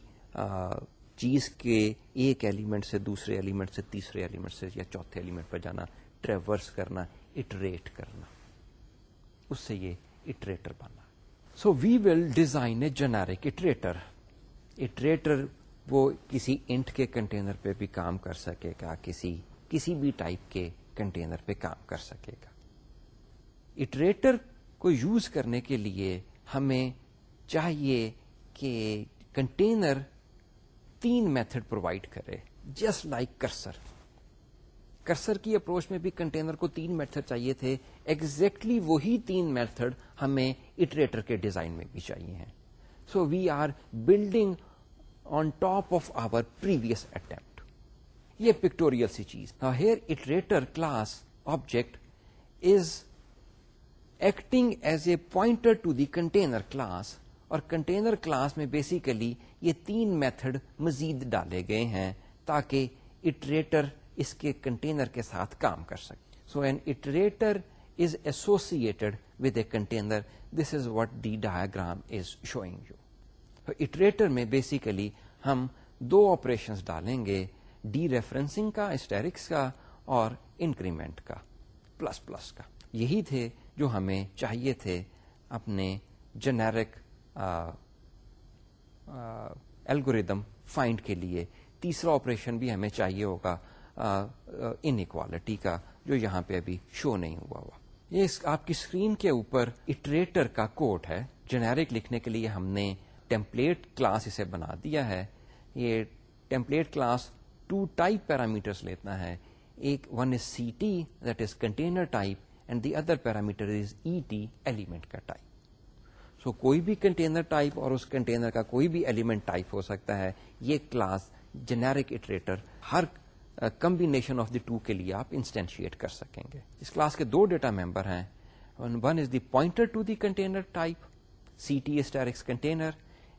چیز کے ایک ایلیمنٹ سے دوسرے ایلیمنٹ سے تیسرے ایلیمنٹ سے یا چوتھے ایلیمنٹ پر جانا ٹریورس کرنا اٹریٹ کرنا۔ اس سے یہ اٹریٹر بنا۔ So we will design a generic iterator iterator وہ کسی انٹ کے کنٹینر پہ بھی کام کر سکے گا، کسی کسی بھی ٹائپ کے کنٹینر پہ کام کر سکے گا۔ اٹریٹر کو یوز کرنے کے لیے ہمیں چاہیے کہ کنٹینر تین میتھڈ پرووائڈ کرے، جسٹ لائک کرسر۔ کرسر کی اپروچ میں بھی کنٹینر کو تین میتھڈ چاہیے تھے، ایگزیکٹلی exactly وہی تین میتھڈ ہمیں اٹریٹر کے ڈیزائن میں بھی چاہیے ہیں۔ So we are building on top of our previous attempt یہ پکٹوریل سی چیز here iterator class object is acting as a pointer to the container class اور کنٹینر کلاس میں بیسیکلی یہ تین میتھڈ مزید ڈالے گئے ہیں تاکہ اٹریٹر اس کے کنٹینر کے ساتھ کام کر سکے۔ So an iterator is associated with a container this is what the diagram is showing you iterator میں بیسیکلی ہم دو آپریشن ڈالیں گے ڈی ریفرنسنگ کا اسٹیرکس کا اور انکریمنٹ کا پلس پلس کا۔ یہی تھے جو ہمیں چاہیے تھے اپنے جنیرک الگوریدم فائنڈ کے لیے۔ تیسرا آپریشن بھی ہمیں چاہیے ہوگا انکوالٹی کا، جو یہاں پہ ابھی شو نہیں ہوا ہوا۔ یہ آپ کی اسکرین کے اوپر اٹریٹر کا کوٹ ہے۔ جنیرک لکھنے کے لیے ہم نے ٹیمپلیٹ کلاس اسے بنا دیا ہے۔ یہ template class two type parameters لیتا ہے۔ ایک one is C T that is container type and the other parameter is E T element کا ٹائپ سو کوئی بھی کنٹینر ٹائپ اور اس کنٹینر کا کوئی بھی ایلیمنٹ ٹائپ ہو سکتا ہے۔ یہ کلاس جنیرک اٹریٹر ہر کمبینیشن آف دی ٹو کے لیے آپ انسٹینشیٹ کر سکیں گے۔ اس کلاس کے دو ڈیٹا ممبر ہیں۔ One is the pointer to the container type C T asterisks container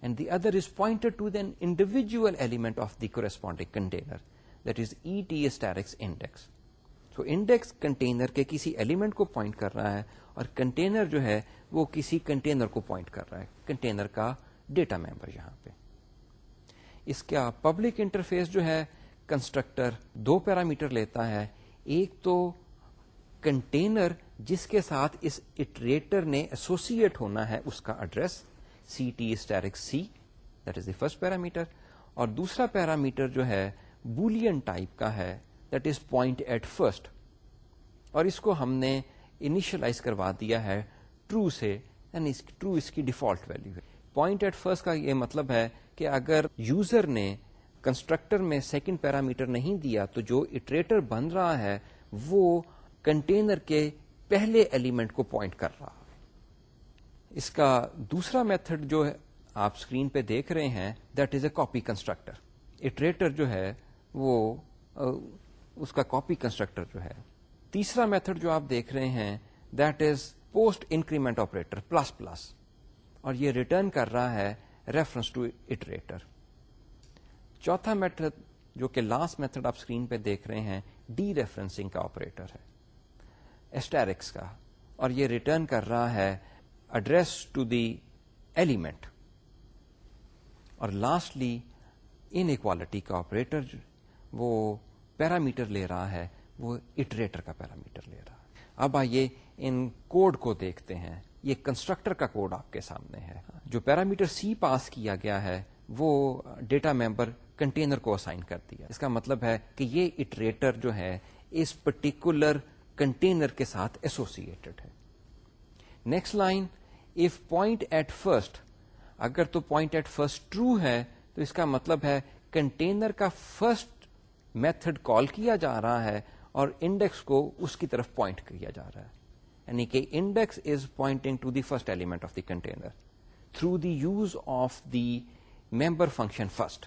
and the other is pointed to then individual element of the corresponding container that is E T asterisks index so index container کے کسی element کو point کر رہا ہے اور container جو ہے وہ کسی کنٹینر کو پوائنٹ کر رہا ہے. کنٹینر کا ڈیٹا ممبر یہاں پہ. اس کا پبلک انٹرفیس جو ہے کنسٹرکٹر دو پیرامیٹر لیتا ہے. ایک تو کنٹینر جس کے ساتھ اس اٹریٹر نے ایسوسیٹ ہونا ہے اس کا address C T asterisk C that is the first parameter اور دوسرا پیرامیٹر جو ہے بولین ٹائپ کا ہے that is point at first اور اس کو ہم نے انیشلائز کروا دیا ہے ٹرو سے یعنی ٹرو اس کی ڈیفالٹ ویلو ہے. پوائنٹ ایٹ فرسٹ کا یہ مطلب ہے کہ اگر یوزر نے کنسٹرکٹر میں سیکنڈ پیرامیٹر نہیں دیا تو جو اٹریٹر بن رہا ہے وہ کنٹینر کے پہلے ایلیمنٹ کو پوائنٹ کر رہا اس کا دوسرا میتھڈ جو آپ اسکرین پہ دیکھ رہے ہیں that is a copy constructor iterator جو ہے، وہ اس کا کاپی کنسٹرکٹر جو ہے۔ تیسرا میتھڈ جو آپ دیکھ رہے ہیں that is post increment operator plus plus اور یہ ریٹرن کر رہا ہے ریفرنس ٹو اٹریٹر چوتھا میتھڈ جو کہ لاسٹ میتھڈ آپ اسکرین پہ دیکھ رہے ہیں ڈی ریفرنسنگ کا آپریٹر ہے۔ اسٹیرکس کا۔ اور یہ ریٹرن کر رہا ہے ایڈریس ٹو دی ایلیمنٹ اور لاسٹلی ان اکوالٹی کا آپریٹر وہ پیرامیٹر لے رہا ہے، وہ اٹریٹر کا پیرامیٹر لے رہا ہے۔ اب آئیے ان کوڈ کو دیکھتے ہیں۔ یہ کنسٹرکٹر کا کوڈ آپ کے سامنے ہے۔ جو پیرامیٹر سی پاس کیا گیا ہے، وہ ڈیٹا ممبر کنٹینر کو اسائن کر دیا۔ اس کا مطلب ہے کہ یہ اٹریٹر جو ہے، اس پرٹیکولر کنٹینر کے ساتھ ایسوسیٹڈ ہے۔ Next line if point at first اگر تو پوائنٹ ایٹ فرسٹ ٹرو ہے، تو اس کا مطلب ہے کنٹینر کا فرسٹ میتھڈ کال کیا جا رہا ہے اور انڈیکس کو اس کی طرف پوائنٹ کیا جا رہا ہے. یعنی کہ index is pointing to the first element of the container through the use of the member function first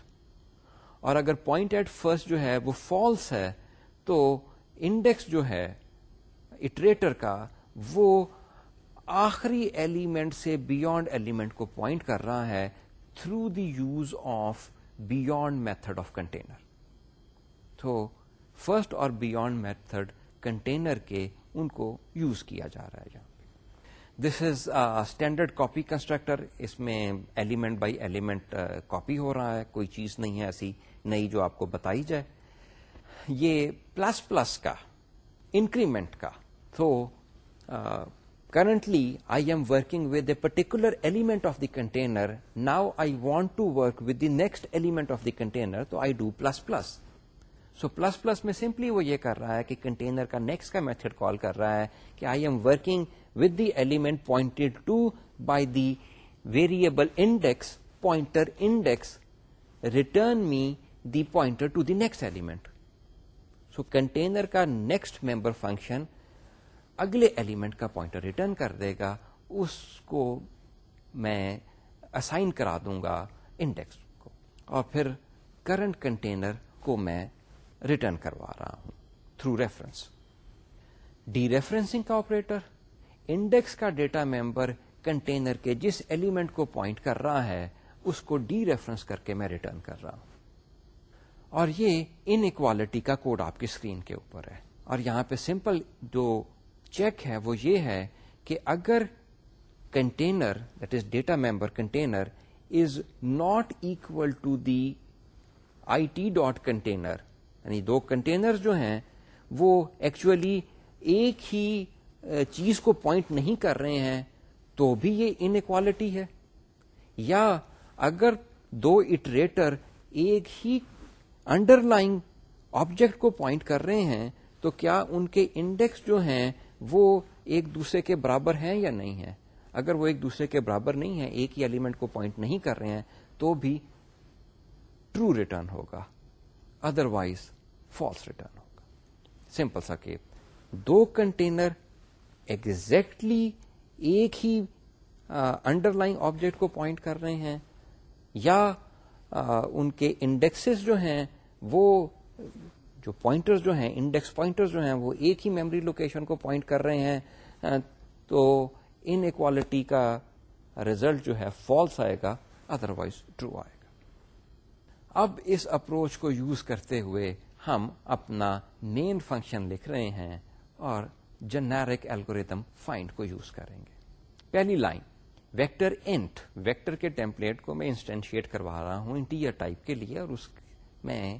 اور اگر پوائنٹ ایٹ فرسٹ جو ہے وہ فالس ہے، تو انڈیکس جو ہے اٹریٹر کا وہ آخری ایلیمنٹ سے بیونڈ ایلیمنٹ کو پوائنٹ کر رہا ہے through the use of beyond method of container تو فرسٹ اور بیونڈ میتھڈ کنٹینر کے ان کو یوز کیا جا رہا ہے یہاں this is standard copy constructor اس میں ایلیمنٹ بائی ایلیمنٹ کاپی ہو رہا ہے۔ کوئی چیز نہیں ہے ایسی نئی جو آپ کو بتائی جائے۔ یہ پلس پلس کا انکریمنٹ کا۔ تو uh, currently I am working with a particular element of the container now I want to work with the next element of the container تو I do plus plus so plus plus میں simply وہ یہ کر رہا ہے کہ container کا next کا میتھڈ کال کر رہا ہے کہ I am working with the element pointed to by the variable index pointer index return me the pointer to the next element so container کا نیکسٹ ممبر فنکشن اگلے element کا pointer return کر دے گا، اس کو میں اسائن کرا دوں گا index کو۔ اور پھر کرنٹ کنٹینر کو میں ریٹرن کروا رہا ہوں تھرو ریفرنس ڈی ریفرنسنگ کا آپریٹر انڈیکس کا ڈیٹا ممبر کنٹینر کے جس ایلیمنٹ کو پوائنٹ کر رہا ہے، اس کو ڈی ریفرنس کر کے میں ریٹرن کر رہا ہوں۔ اور یہ ان اکوالٹی کا کوڈ آپ کی اسکرین کے اوپر ہے۔ اور یہاں پہ سمپل جو چیک ہے وہ یہ ہے کہ اگر container that is data member container is not equal to the I T dot container یعنی دو کنٹینر جو ہیں، وہ ایکچولی ایک ہی چیز کو پوائنٹ نہیں کر رہے ہیں، تو بھی یہ انکوالٹی ہے۔ یا اگر دو اٹریٹر ایک ہی انڈر لائن آبجیکٹ کو پوائنٹ کر رہے ہیں، تو کیا ان کے انڈیکس جو ہیں وہ ایک دوسرے کے برابر ہیں یا نہیں ہے اگر وہ ایک دوسرے کے برابر نہیں ہے ایک ہی ایلیمنٹ کو پوائنٹ نہیں کر رہے ہیں، تو بھی ٹرو ریٹرن ہوگا۔ ادر وائز فالس ریٹرن ہوگا۔ سمپل سا کہ دو کنٹینر ایگزیکٹلی ایک ہی انڈر لائن آبجیکٹ کو پوائنٹ کر رہے ہیں، یا ان کے انڈیکسز جو ہیں، وہ جو پوائنٹر جو ہیں انڈیکس پوائنٹر جو ہیں، وہ ایک ہی میموری لوکیشن کو پوائنٹ کر رہے ہیں تو ان ایکوالٹی کا ریزلٹ جو ہے فالس آئے گا ادر وائز ٹرو آئے گا۔ اب اس اپروچ کو یوز کرتے ہوئے ہم اپنا مین فنکشن لکھ رہے ہیں اور جنیرک ایلگوریتم فائنڈ کو یوز کریں گے۔ پہلی لائن ویکٹر انٹ ویکٹر کے ٹیمپلیٹ کو میں انسٹینشیٹ کروا رہا ہوں انٹیئر ٹائپ کے لیے، اور اس میں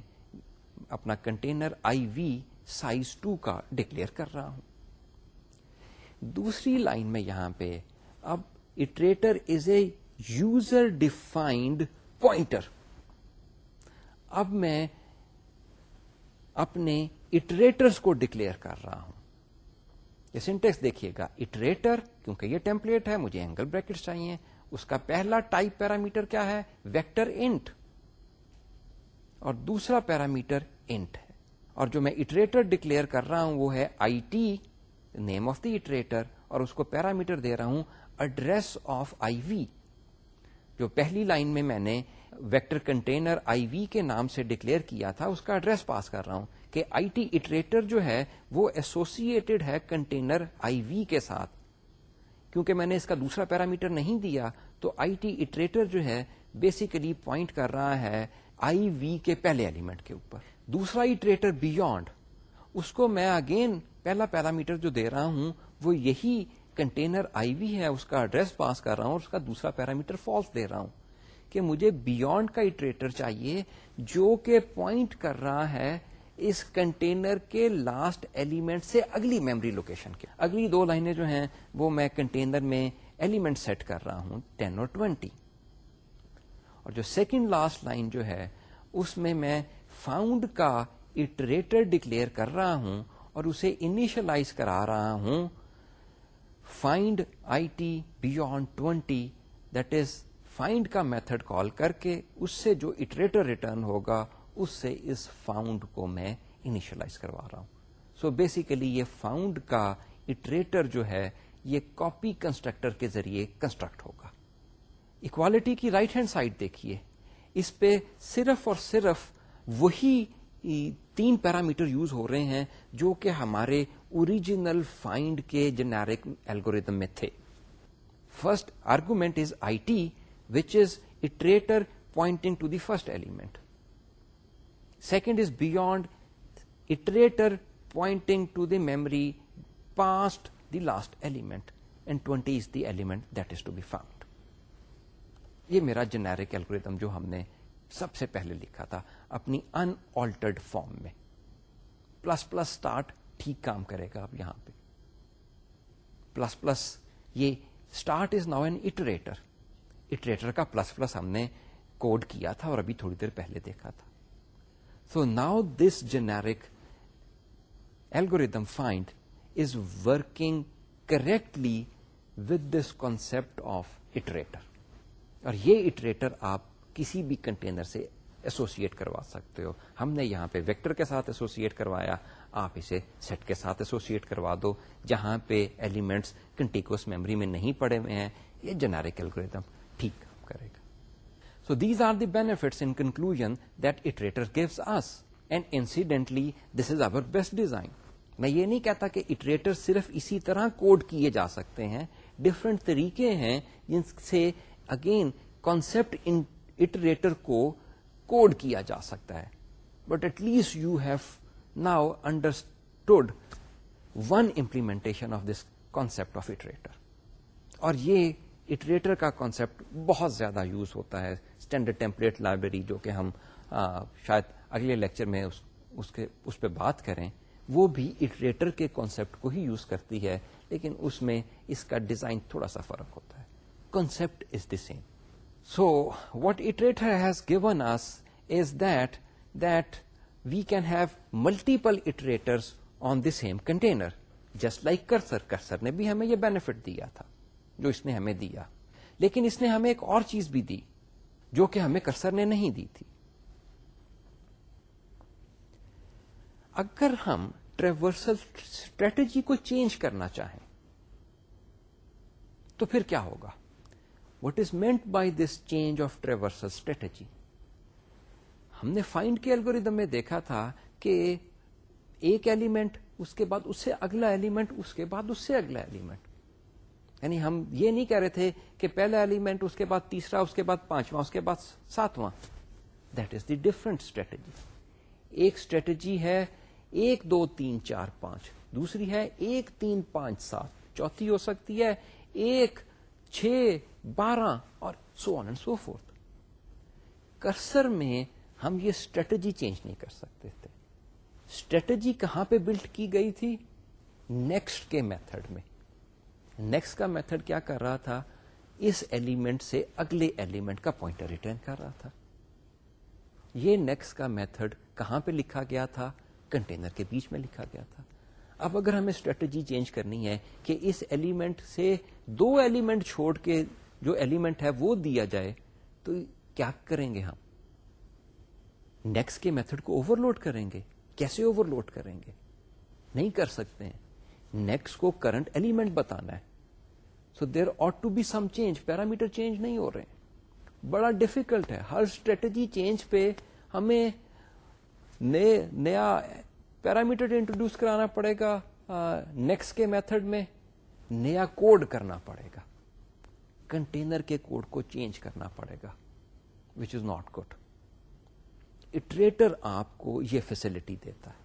اپنا container I V size two کا ڈکلیئر کر رہا ہوں۔ دوسری لائن میں یہاں پہ اب iterator is a user defined pointer اب میں اپنے اٹریٹرس کو ڈکلیئر کر رہا ہوں۔ یہ سنٹیکس دیکھیے گا۔ اٹریٹر کیونکہ یہ ٹیمپلیٹ ہے، مجھے اینگل بریکٹ چاہیے۔ اس کا پہلا ٹائپ پیرامیٹر کیا ہے؟ ویکٹر انٹ اور دوسرا پیرامیٹر انٹ ہے۔ اور جو میں اٹریٹر ڈکلیئر کر رہا ہوں وہ ہے I T name of the iterator اور اس کو پیرامیٹر دے رہا ہوں ایڈریس آف آئی وی جو پہلی لائن میں میں نے ویکٹر کنٹینر آئی وی کے نام سے ڈکلیئر کیا تھا، اس کا ایڈریس پاس کر رہا ہوں کہ آئی ٹی اٹریٹر جو ہے وہ ایسوسیٹڈ ہے کنٹینر آئی وی کے ساتھ۔ کیونکہ میں نے اس کا دوسرا پیرامیٹر نہیں دیا، تو آئی ٹی اٹریٹر جو ہے بیسیکلی پوائنٹ کر رہا ہے آئی وی کے پہلے ایلیمنٹ کے اوپر۔ دوسرا اٹریٹر بیونڈ اس کو میں اگین پہلا پیرامیٹر جو دے رہا ہوں، وہ یہی کنٹینر آئی وی ہے، اس کا ایڈریس پاس کر رہا ہوں اور اس کا دوسرا پیرامیٹر فالس دے رہا ہوں کہ مجھے بیونڈ کا اٹریٹر چاہیے جو کہ پوائنٹ کر رہا ہے اس کنٹینر کے لاسٹ ایلیمنٹ سے اگلی میموری لوکیشن کے۔ اگلی دو لائنیں جو ہیں، وہ میں کنٹینر میں ایلیمنٹ سیٹ کر رہا ہوں ٹین اور ٹوینٹی اور جو سیکنڈ لاسٹ لائن جو ہے، اس میں میں فاؤنڈ کا اٹریٹر ڈکلیئر کر رہا ہوں اور اسے انیشلائز کرا رہا ہوں. Find I T beyond twenty that is find کا میتھڈ کال کر کے اس سے جو اٹریٹر ریٹرن ہوگا، اس سے اس فاؤنڈ کو میں انیشلائز کروا رہا ہوں. سو بیسیکلی یہ فاؤنڈ کا اٹریٹر جو ہے، یہ کاپی کنسٹرکٹر کے ذریعے کنسٹرکٹ ہوگا. اکوالٹی کی رائٹ ہینڈ سائڈ دیکھیے۔ اس پہ صرف اور صرف وہی تین پیرامیٹر یوز ہو رہے ہیں جو کہ ہمارے اوریجنل فائنڈ کے جنیرک ایلگوریدم میں تھے۔ First argument is I T which is iterator pointing to the first element second is beyond iterator pointing to the memory past the last element and twenty is the element that is to be found یہ میرا generic algorithm جو ہم نے سب سے پہلے لکھا تھا اپنی ان آلٹرڈ فارم میں۔ پلس پلس اسٹارٹ ٹھیک کام کرے گا اب یہاں پہ۔ پلس پلس یہ start is now an iterator iterator کا پلس پلس ہم نے کوڈ کیا تھا اور ابھی تھوڑی دیر پہلے دیکھا تھا۔ So now this generic algorithm find is working correctly with this concept of iterator اور یہ اٹریٹر آپ کسی بھی کنٹینر سے ایسوسیٹ کروا سکتے ہو۔ ہم نے یہاں پہ ویکٹر کے ساتھ ایسوسیٹ کروایا، آپ اسے سیٹ کے ساتھ ایسوسیٹ کروا دو، جہاں پہ ایلیمنٹس کنٹیکوس میموری میں نہیں پڑے ہوئے ہیں، یہ جنیرک ایلگوریدم ٹھیک کام کرے گا۔ So these are the benefits in conclusion that iterator gives us and incidentally this is our best design میں یہ نہیں کہتا کہ اٹریٹر صرف اسی طرح کوڈ کیے جا سکتے ہیں ڈفرنٹ طریقے ہیں جن سے اگین کانسپٹ اٹریٹر کو کوڈ کیا جا سکتا ہے۔ But at least you have now understood one implementation of this concept of iterator اور یہ اٹریٹر کا کانسیپٹ بہت زیادہ یوز ہوتا ہے۔ اسٹینڈرڈ ٹیمپلیٹ لائبریری جو کہ ہم شاید اگلے لیکچر میں اس اس, کے اس پہ بات کریں وہ بھی اٹریٹر کے کانسیپٹ کو ہی یوز کرتی ہے۔ لیکن اس میں اس کا ڈیزائن تھوڑا سا فرق ہوتا ہے۔ Concept is the same so what iterator has given us is that that we can have multiple iterators on the same container just like cursor cursor نے بھی ہمیں یہ بینیفٹ دیا تھا، جو اس نے ہمیں دیا. لیکن اس نے ہمیں ایک اور چیز بھی دی، جو کہ ہمیں کرسر نے نہیں دی تھی. اگر ہم ٹریورسل اسٹریٹجی کو چینج کرنا چاہیں، تو پھر کیا ہوگا؟ What is meant by this change of traversal strategy ہم نے فائنڈ کے الگوریدم میں دیکھا تھا کہ ایک ایلیمنٹ اس کے بعد اس سے اگلا ایلیمنٹ اس کے بعد اس سے اگلا ایلیمنٹ یعنی ہم یہ نہیں کہہ رہے تھے کہ پہلا ایلیمنٹ اس کے بعد تیسرا، اس کے بعد پانچواں، اس کے بعد ساتواں. That is the different strategy ایک اسٹریٹجی ہے ایک، دو، تین، چار، پانچ. دوسری ہے ایک، تین، پانچ، سات. چوتھی ہو سکتی ہے ایک چھ، بارہ اور so on and so forth cursor میں ہم یہ اسٹریٹجی چینج نہیں کر سکتے تھے۔ اسٹریٹجی کہاں پہ بلڈ کی گئی تھی؟ نیکسٹ کے میتھڈ میں۔ نیکسٹ کا میتھڈ کیا کر رہا تھا؟ اس ایلیمنٹ سے اگلے ایلیمنٹ کا پوائنٹر ریٹرن کر رہا تھا۔ یہ نیکسٹ کا میتھڈ کہاں پہ لکھا گیا تھا؟ کنٹینر کے بیچ میں لکھا گیا تھا۔ اب اگر ہمیں اسٹریٹجی چینج کرنی ہے کہ اس ایلیمنٹ سے دو ایلیمنٹ چھوڑ کے جو ایلیمنٹ ہے وہ دیا جائے، تو کیا کریں گے ہم؟ نیکسٹ کے میتھڈ کو اوور لوڈ کریں گے۔ کیسے اوور لوڈ کریں گے؟ نہیں کر سکتے ہیں۔ نیکسٹ کو کرنٹ ایلیمنٹ بتانا ہے۔ So there ought to be some change parameter change نہیں ہو رہے۔ بڑا ڈفیکلٹ ہے۔ ہر اسٹریٹجی چینج پہ ہمیں نیا پیرامیٹر انٹروڈیوس کرانا پڑے گا نیکسٹ کے میتھڈ میں نیا کوڈ کرنا پڑے گا۔ کنٹینر کے کوڈ کو چینج کرنا پڑے گا which is not good iterator آپ کو یہ فیسلٹی دیتا ہے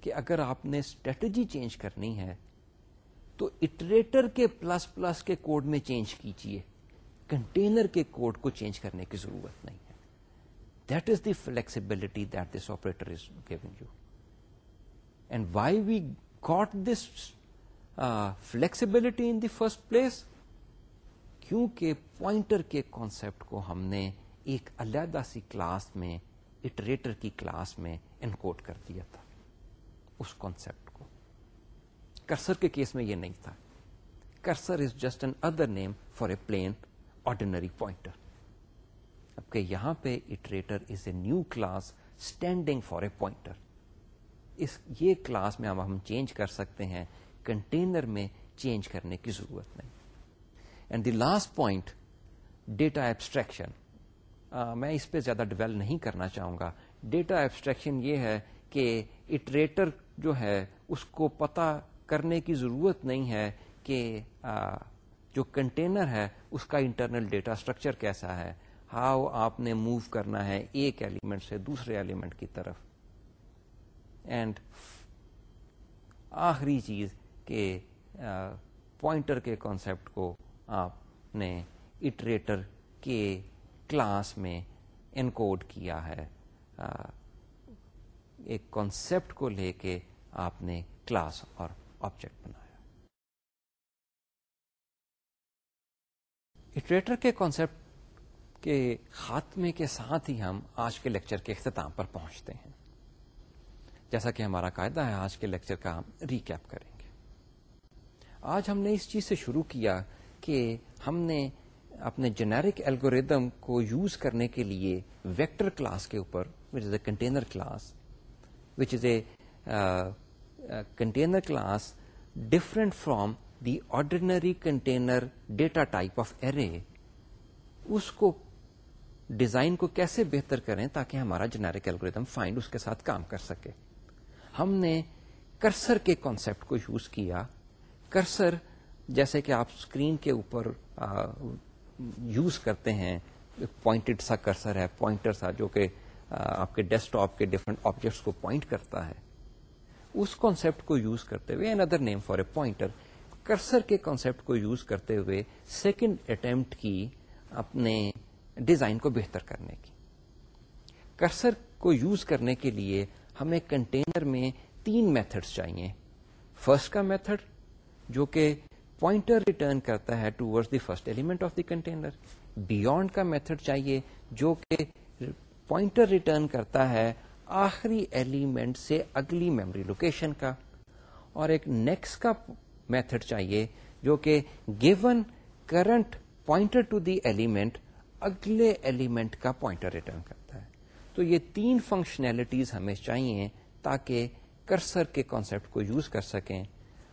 کہ اگر آپ نے اسٹریٹجی چینج کرنی ہے، تو اٹریٹر کے پلس پلس کے کوڈ میں چینج کیجیے کنٹینر کے کوڈ کو چینج کرنے کی ضرورت نہیں۔ That is the flexibility that this operator is giving you and why we got this flexibility in the first place کیونکہ پوائنٹر کے کانسپٹ کو ہم نے ایک علیحدہ سی کلاس میں اٹریٹر کی کلاس میں انکوڈ کر دیا تھا اس کانسپٹ کو کرسر کے کیس میں یہ نہیں تھا cursor is just another name for a plain ordinary pointer اب کہ یہاں پہ iterator is a new class standing for a pointer اس، یہ کلاس میں ہم چینج کر سکتے ہیں کنٹینر میں چینج کرنے کی ضرورت نہیں۔ And the last point data abstraction میں اس پہ زیادہ ڈیولپ نہیں کرنا چاہوں گا۔ ڈیٹا ایبسٹریکشن یہ ہے کہ اٹریٹر جو ہے، اس کو پتا کرنے کی ضرورت نہیں ہے کہ جو کنٹینر ہے، اس کا انٹرنل ڈیٹا اسٹرکچر کیسا ہے۔ ہاؤ آپ نے موو کرنا ہے ایک ایلیمنٹ سے دوسرے ایلیمنٹ کی طرف. اینڈ آخری چیز کہ پوائنٹر کے کانسیپٹ کو آپ نے اٹریٹر کے کلاس میں انکوڈ کیا ہے. ایک کانسیپٹ کو لے کے آپ نے کلاس اور آبجیکٹ بنایا. اٹریٹر کے کانسیپٹ کے خاتمے کے ساتھ ہی ہم آج کے لیکچر کے اختتام پر پہنچتے ہیں۔ جیسا کہ ہمارا قاعدہ ہے، آج کے لیکچر کا ہم ریکیپ کریں گے۔ آج ہم نے اس چیز سے شروع کیا کہ ہم نے اپنے جنیرک الگوریدم کو یوز کرنے کے لیے ویکٹر کلاس کے اوپر which is a container class which is a container class different from the ordinary container data type of array اس کو ڈیزائن کو کیسے بہتر کریں تاکہ ہمارا جنیرک الگوریدم فائنڈ اس کے ساتھ کام کر سکے۔ ہم نے کرسر کے کانسیپٹ کو یوز کیا۔ کرسر جیسے کہ آپ اسکرین کے اوپر یوز کرتے ہیں پوائنٹڈ سا کرسر ہے پوائنٹر سا، جو کہ آپ کے ڈیسک ٹاپ کے ڈفرنٹ آبجیکٹس کو پوائنٹ کرتا ہے۔ اس کانسیپٹ کو یوز کرتے ہوئے another name for a pointer cursor کے کانسیپٹ کو یوز کرتے ہوئے سیکنڈ اٹمپٹ کی اپنے ڈیزائن کو بہتر کرنے کی۔ کرسر کو یوز کرنے کے لیے ہمیں کنٹینر میں تین میتھڈس چاہیے۔ فرسٹ کا میتھڈ جو کہ پوائنٹر ریٹرن کرتا ہے toward the first element of the container. Beyond کا میتھڈ چاہیے جو کہ پوائنٹر ریٹرن کرتا ہے آخری ایلیمنٹ سے اگلی میموری لوکیشن کا۔ اور ایک نیکسٹ کا میتھڈ چاہیے جو کہ given current pointer to the element اگلے ایلیمنٹ کا پوائنٹر ریٹرن کرتا ہے۔ تو یہ تین فنکشنلٹیز ہمیں چاہیے تاکہ کرسر کے کانسیپٹ کو یوز کر سکیں۔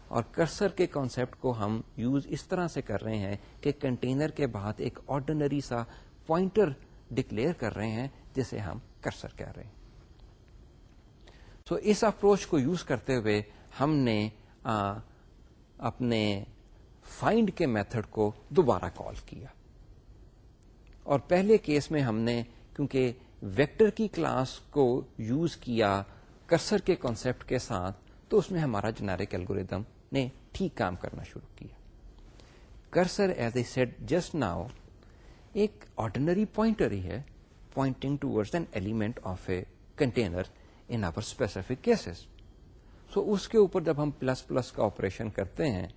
اور کرسر کے کانسیپٹ کو ہم یوز اس طرح سے کر رہے ہیں کہ کنٹینر کے بعد ایک آرڈنری سا پوائنٹر ڈکلیئر کر رہے ہیں جسے ہم کرسر کہہ رہے ہیں۔ تو اس اپروچ کو یوز کرتے ہوئے ہم نے آ, اپنے فائنڈ کے میتھڈ کو دوبارہ کال کیا۔ اور پہلے کیس میں ہم نے کیونکہ ویکٹر کی کلاس کو یوز کیا کرسر کے کانسیپٹ کے ساتھ، تو اس میں ہمارا جنیرک الگوریدم نے ٹھیک کام کرنا شروع کیا۔ Cursor as I said just now ایک آرڈنری پوائنٹر ہی ہے pointing toward an element of a container in our specific cases so اس کے اوپر جب ہم پلس پلس کا آپریشن کرتے ہیں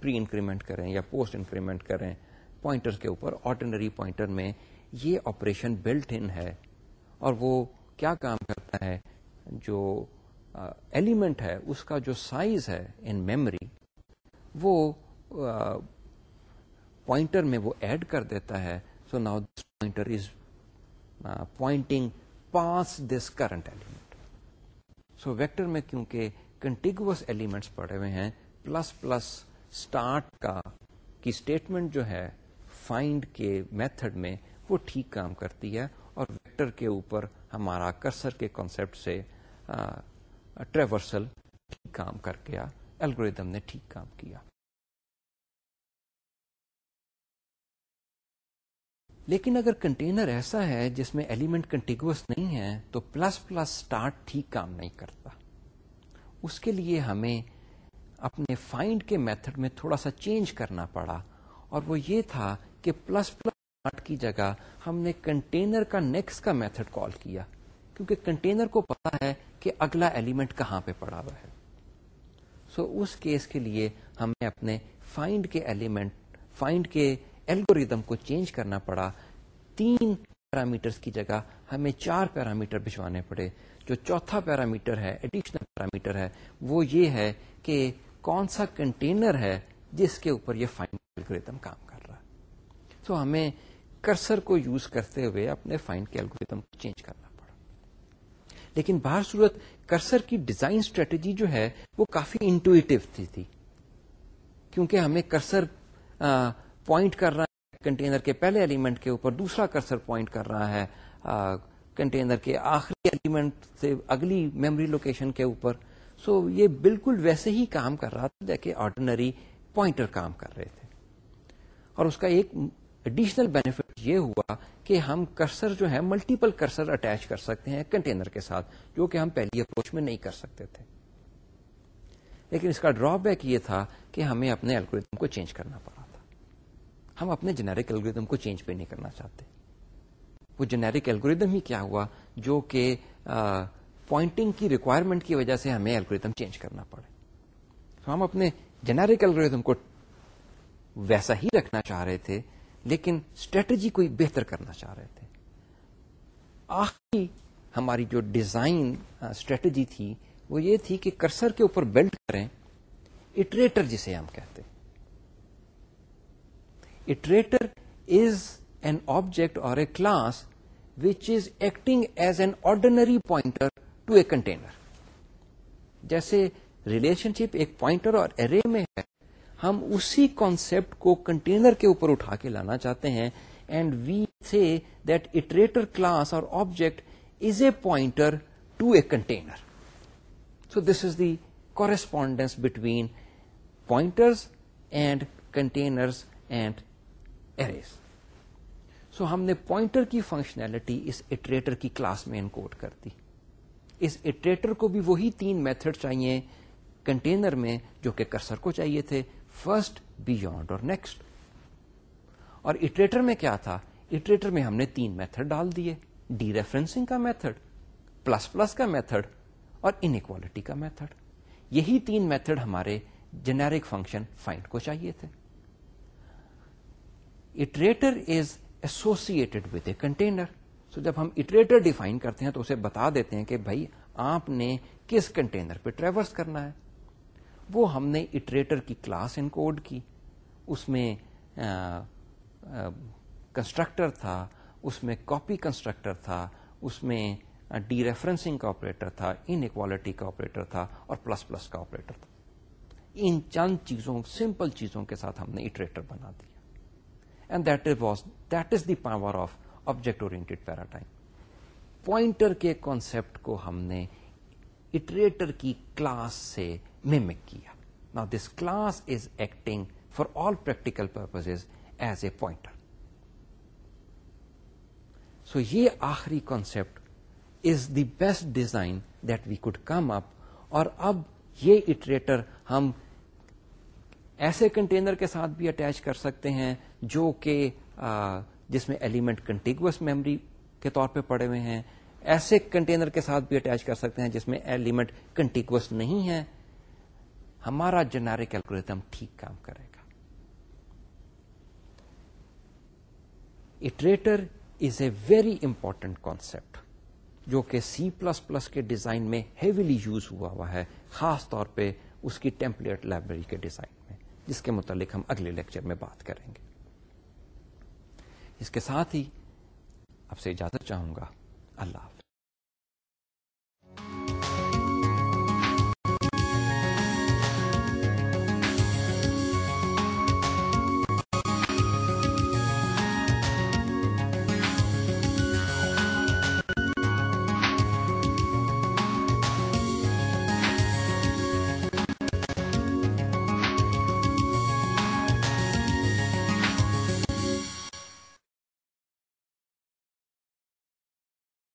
پری انکریمنٹ کریں یا پوسٹ انکریمنٹ کریں پوائنٹر کے اوپر آرڈنری پوائنٹر میں یہ آپریشن بلٹ ان ہے اور وہ کیا کام کرتا ہے؟ جو ایلیمنٹ ہے، اس کا جو سائز ہے ان میموری وہ پوائنٹر میں وہ ایڈ کر دیتا ہے۔ So now this pointer is pointing past this current element so vector میں کیونکہ کنٹینگوس ایلیمنٹس پڑے ہوئے ہیں پلس پلس اسٹارٹ کا کی اسٹیٹمنٹ جو ہے فائنڈ کے میتھڈ میں وہ ٹھیک کام کرتی ہے اور ویکٹر کے اوپر ہمارا کرسر کے کانسیپٹ سے ٹریورسل ٹھیک کام کر گیا الگوریدم نے ٹھیک کام کیا۔ لیکن اگر کنٹینر ایسا ہے جس میں ایلیمنٹ کنٹینگوس نہیں ہے، تو پلس پلس اسٹارٹ ٹھیک کام نہیں کرتا۔ اس کے لیے ہمیں اپنے فائنڈ کے میتھڈ میں تھوڑا سا چینج کرنا پڑا اور وہ یہ تھا کہ پلس پلس کی جگہ ہم نے کنٹینر کا نیکسٹ کا میتھڈ کال کیا کیونکہ کنٹینر کو پتا ہے کہ اگلا ایلیمنٹ کہاں پہ پڑا ہوا ہے۔ سو so, اس کیس کے لیے ہمیں اپنے فائنڈ کے ایلیمنٹ فائنڈ کے ایلگوریدم کو چینج کرنا پڑا۔ تین پیرامیٹرز کی جگہ ہمیں چار پیرامیٹر بھجوانے پڑے۔ جو چوتھا پیرامیٹر ہے ایڈیشنل پیرامیٹر ہے وہ یہ ہے کہ کون سا کنٹینر ہے جس کے اوپر یہ فائنڈ ایلگوریدم کام کر ہمیں کرسر کو یوز کرتے ہوئے اپنے فائنڈ کے الگوریدم کو چینج کرنا پڑا۔ لیکن باہر صورت کرسر کی ڈیزائن اسٹریٹجی جو ہے وہ کافی انٹویٹو تھی کیونکہ ہمیں کرسر پوائنٹ کر رہا ہے کنٹینر کے پہلے ایلیمنٹ کے اوپر دوسرا کرسر پوائنٹ کر رہا ہے کنٹینر کے آخری ایلیمنٹ سے اگلی میموری لوکیشن کے اوپر۔ سو so, یہ بالکل ویسے ہی کام کر رہا تھا جیسے آرڈنری پوائنٹر کام کر رہے تھے۔ اور اس کا ایک ایڈیشنل بینیفٹ یہ ہوا کہ ہم کرسر جو ہے ملٹیپل کرسر اٹیچ کر سکتے ہیں کنٹینر کے ساتھ، جو کہ ہم پہلی اپروچ میں نہیں کر سکتے تھے۔ لیکن اس کا ڈرا بیک یہ تھا کہ ہمیں اپنے الگوریدم کو چینج کرنا پڑا تھا۔ ہم اپنے جنیرک الگوریدم کو چینج پہ نہیں کرنا چاہتے۔ وہ جنیرک الگوریدم ہی کیا ہوا جو کہ پوائنٹنگ کی ریکوائرمنٹ کی وجہ سے ہمیں الگوریدم چینج کرنا پڑے۔ تو ہم اپنے جنیرک الگوریدم کو ویسا ہی رکھنا چاہ رہے تھے لیکن اسٹریٹجی کوئی بہتر کرنا چاہ رہے تھے۔ آخری ہماری جو ڈیزائن اسٹریٹجی تھی، وہ یہ تھی کہ کرسر کے اوپر بیلٹ کریں، اٹریٹر جسے ہم کہتے iterator is an object or a class which is acting as an ordinary pointer to a container جیسے ریلیشن شپ ایک پوائنٹر اور ارے میں ہے ہم اسی کانسپٹ کو کنٹینر کے اوپر اٹھا کے لانا چاہتے ہیں and we see that iterator class اور object is a pointer to a container so this is the correspondence between pointers and containers and arrays so ہم نے پوائنٹر کی فنکشنلٹی اس اٹریٹر کی کلاس میں انکوڈ کر دی اس اٹریٹر کو بھی وہی تین میتھڈ چاہیے کنٹینر میں جو کہ کرسر کو چاہیے تھے فرسٹ بیونڈ اور نیکسٹ اور اٹریٹر میں کیا تھا؟ اٹریٹر میں ہم نے تین میتھڈ ڈال دیے. ڈی ریفرنسنگ کا میتھڈ پلس پلس کا میتھڈ اور انکوالٹی کا میتھڈ یہی تین میتھڈ ہمارے جنیرک فنکشن فائنڈ کو چاہیے تھے. Iterator is associated with a container so جب ہم اٹریٹر ڈیفائن کرتے ہیں تو اسے بتا دیتے ہیں کہ بھائی آپ نے کس کنٹینر پہ ٹریورس کرنا ہے؟ وہ ہم نے اٹریٹر کی کلاس انکوڈ کی۔ اس میں کنسٹرکٹر تھا، اس میں کاپی کنسٹرکٹر تھا، اس میں ڈی ریفرنسنگ کا آپریٹر تھا ان اکوالٹی کا آپریٹر تھا اور پلس پلس کا آپریٹر تھا۔ ان چند چیزوں سمپل چیزوں کے ساتھ ہم نے اٹریٹر بنا دیا۔ And that was that is the power of object oriented paradigm pointer کے کانسپٹ کو ہم نے اٹریٹر کی کلاس سے ممک کیا۔ نا this class is acting for all practical purpose as a pointer so یہ آخری concept is the best design that we could come up اور اب یہ اٹریٹر ہم ایسے کنٹینر کے ساتھ بھی اٹیچ کر سکتے ہیں جو کہ جس میں ایلیمنٹ کنٹینگوس میموری کے طور پہ پڑے ہوئے ہیں ایسے کنٹینر کے ساتھ بھی اٹیچ کر سکتے ہیں جس میں ایلیمنٹ کنٹینگوس نہیں ہے ہمارا جنیرک الگوریتم ٹھیک کام کرے گا۔ Iterator is a very important concept جو کہ سی پلس پلس کے ڈیزائن میں ہیویلی یوز ہوا ہوا ہے، خاص طور پہ اس کی ٹیمپلیٹ لائبریری کے ڈیزائن میں، جس کے متعلق ہم اگلے لیکچر میں بات کریں گے۔ اس کے ساتھ ہی آپ سے اجازت چاہوں گا۔ اللہ حافظ۔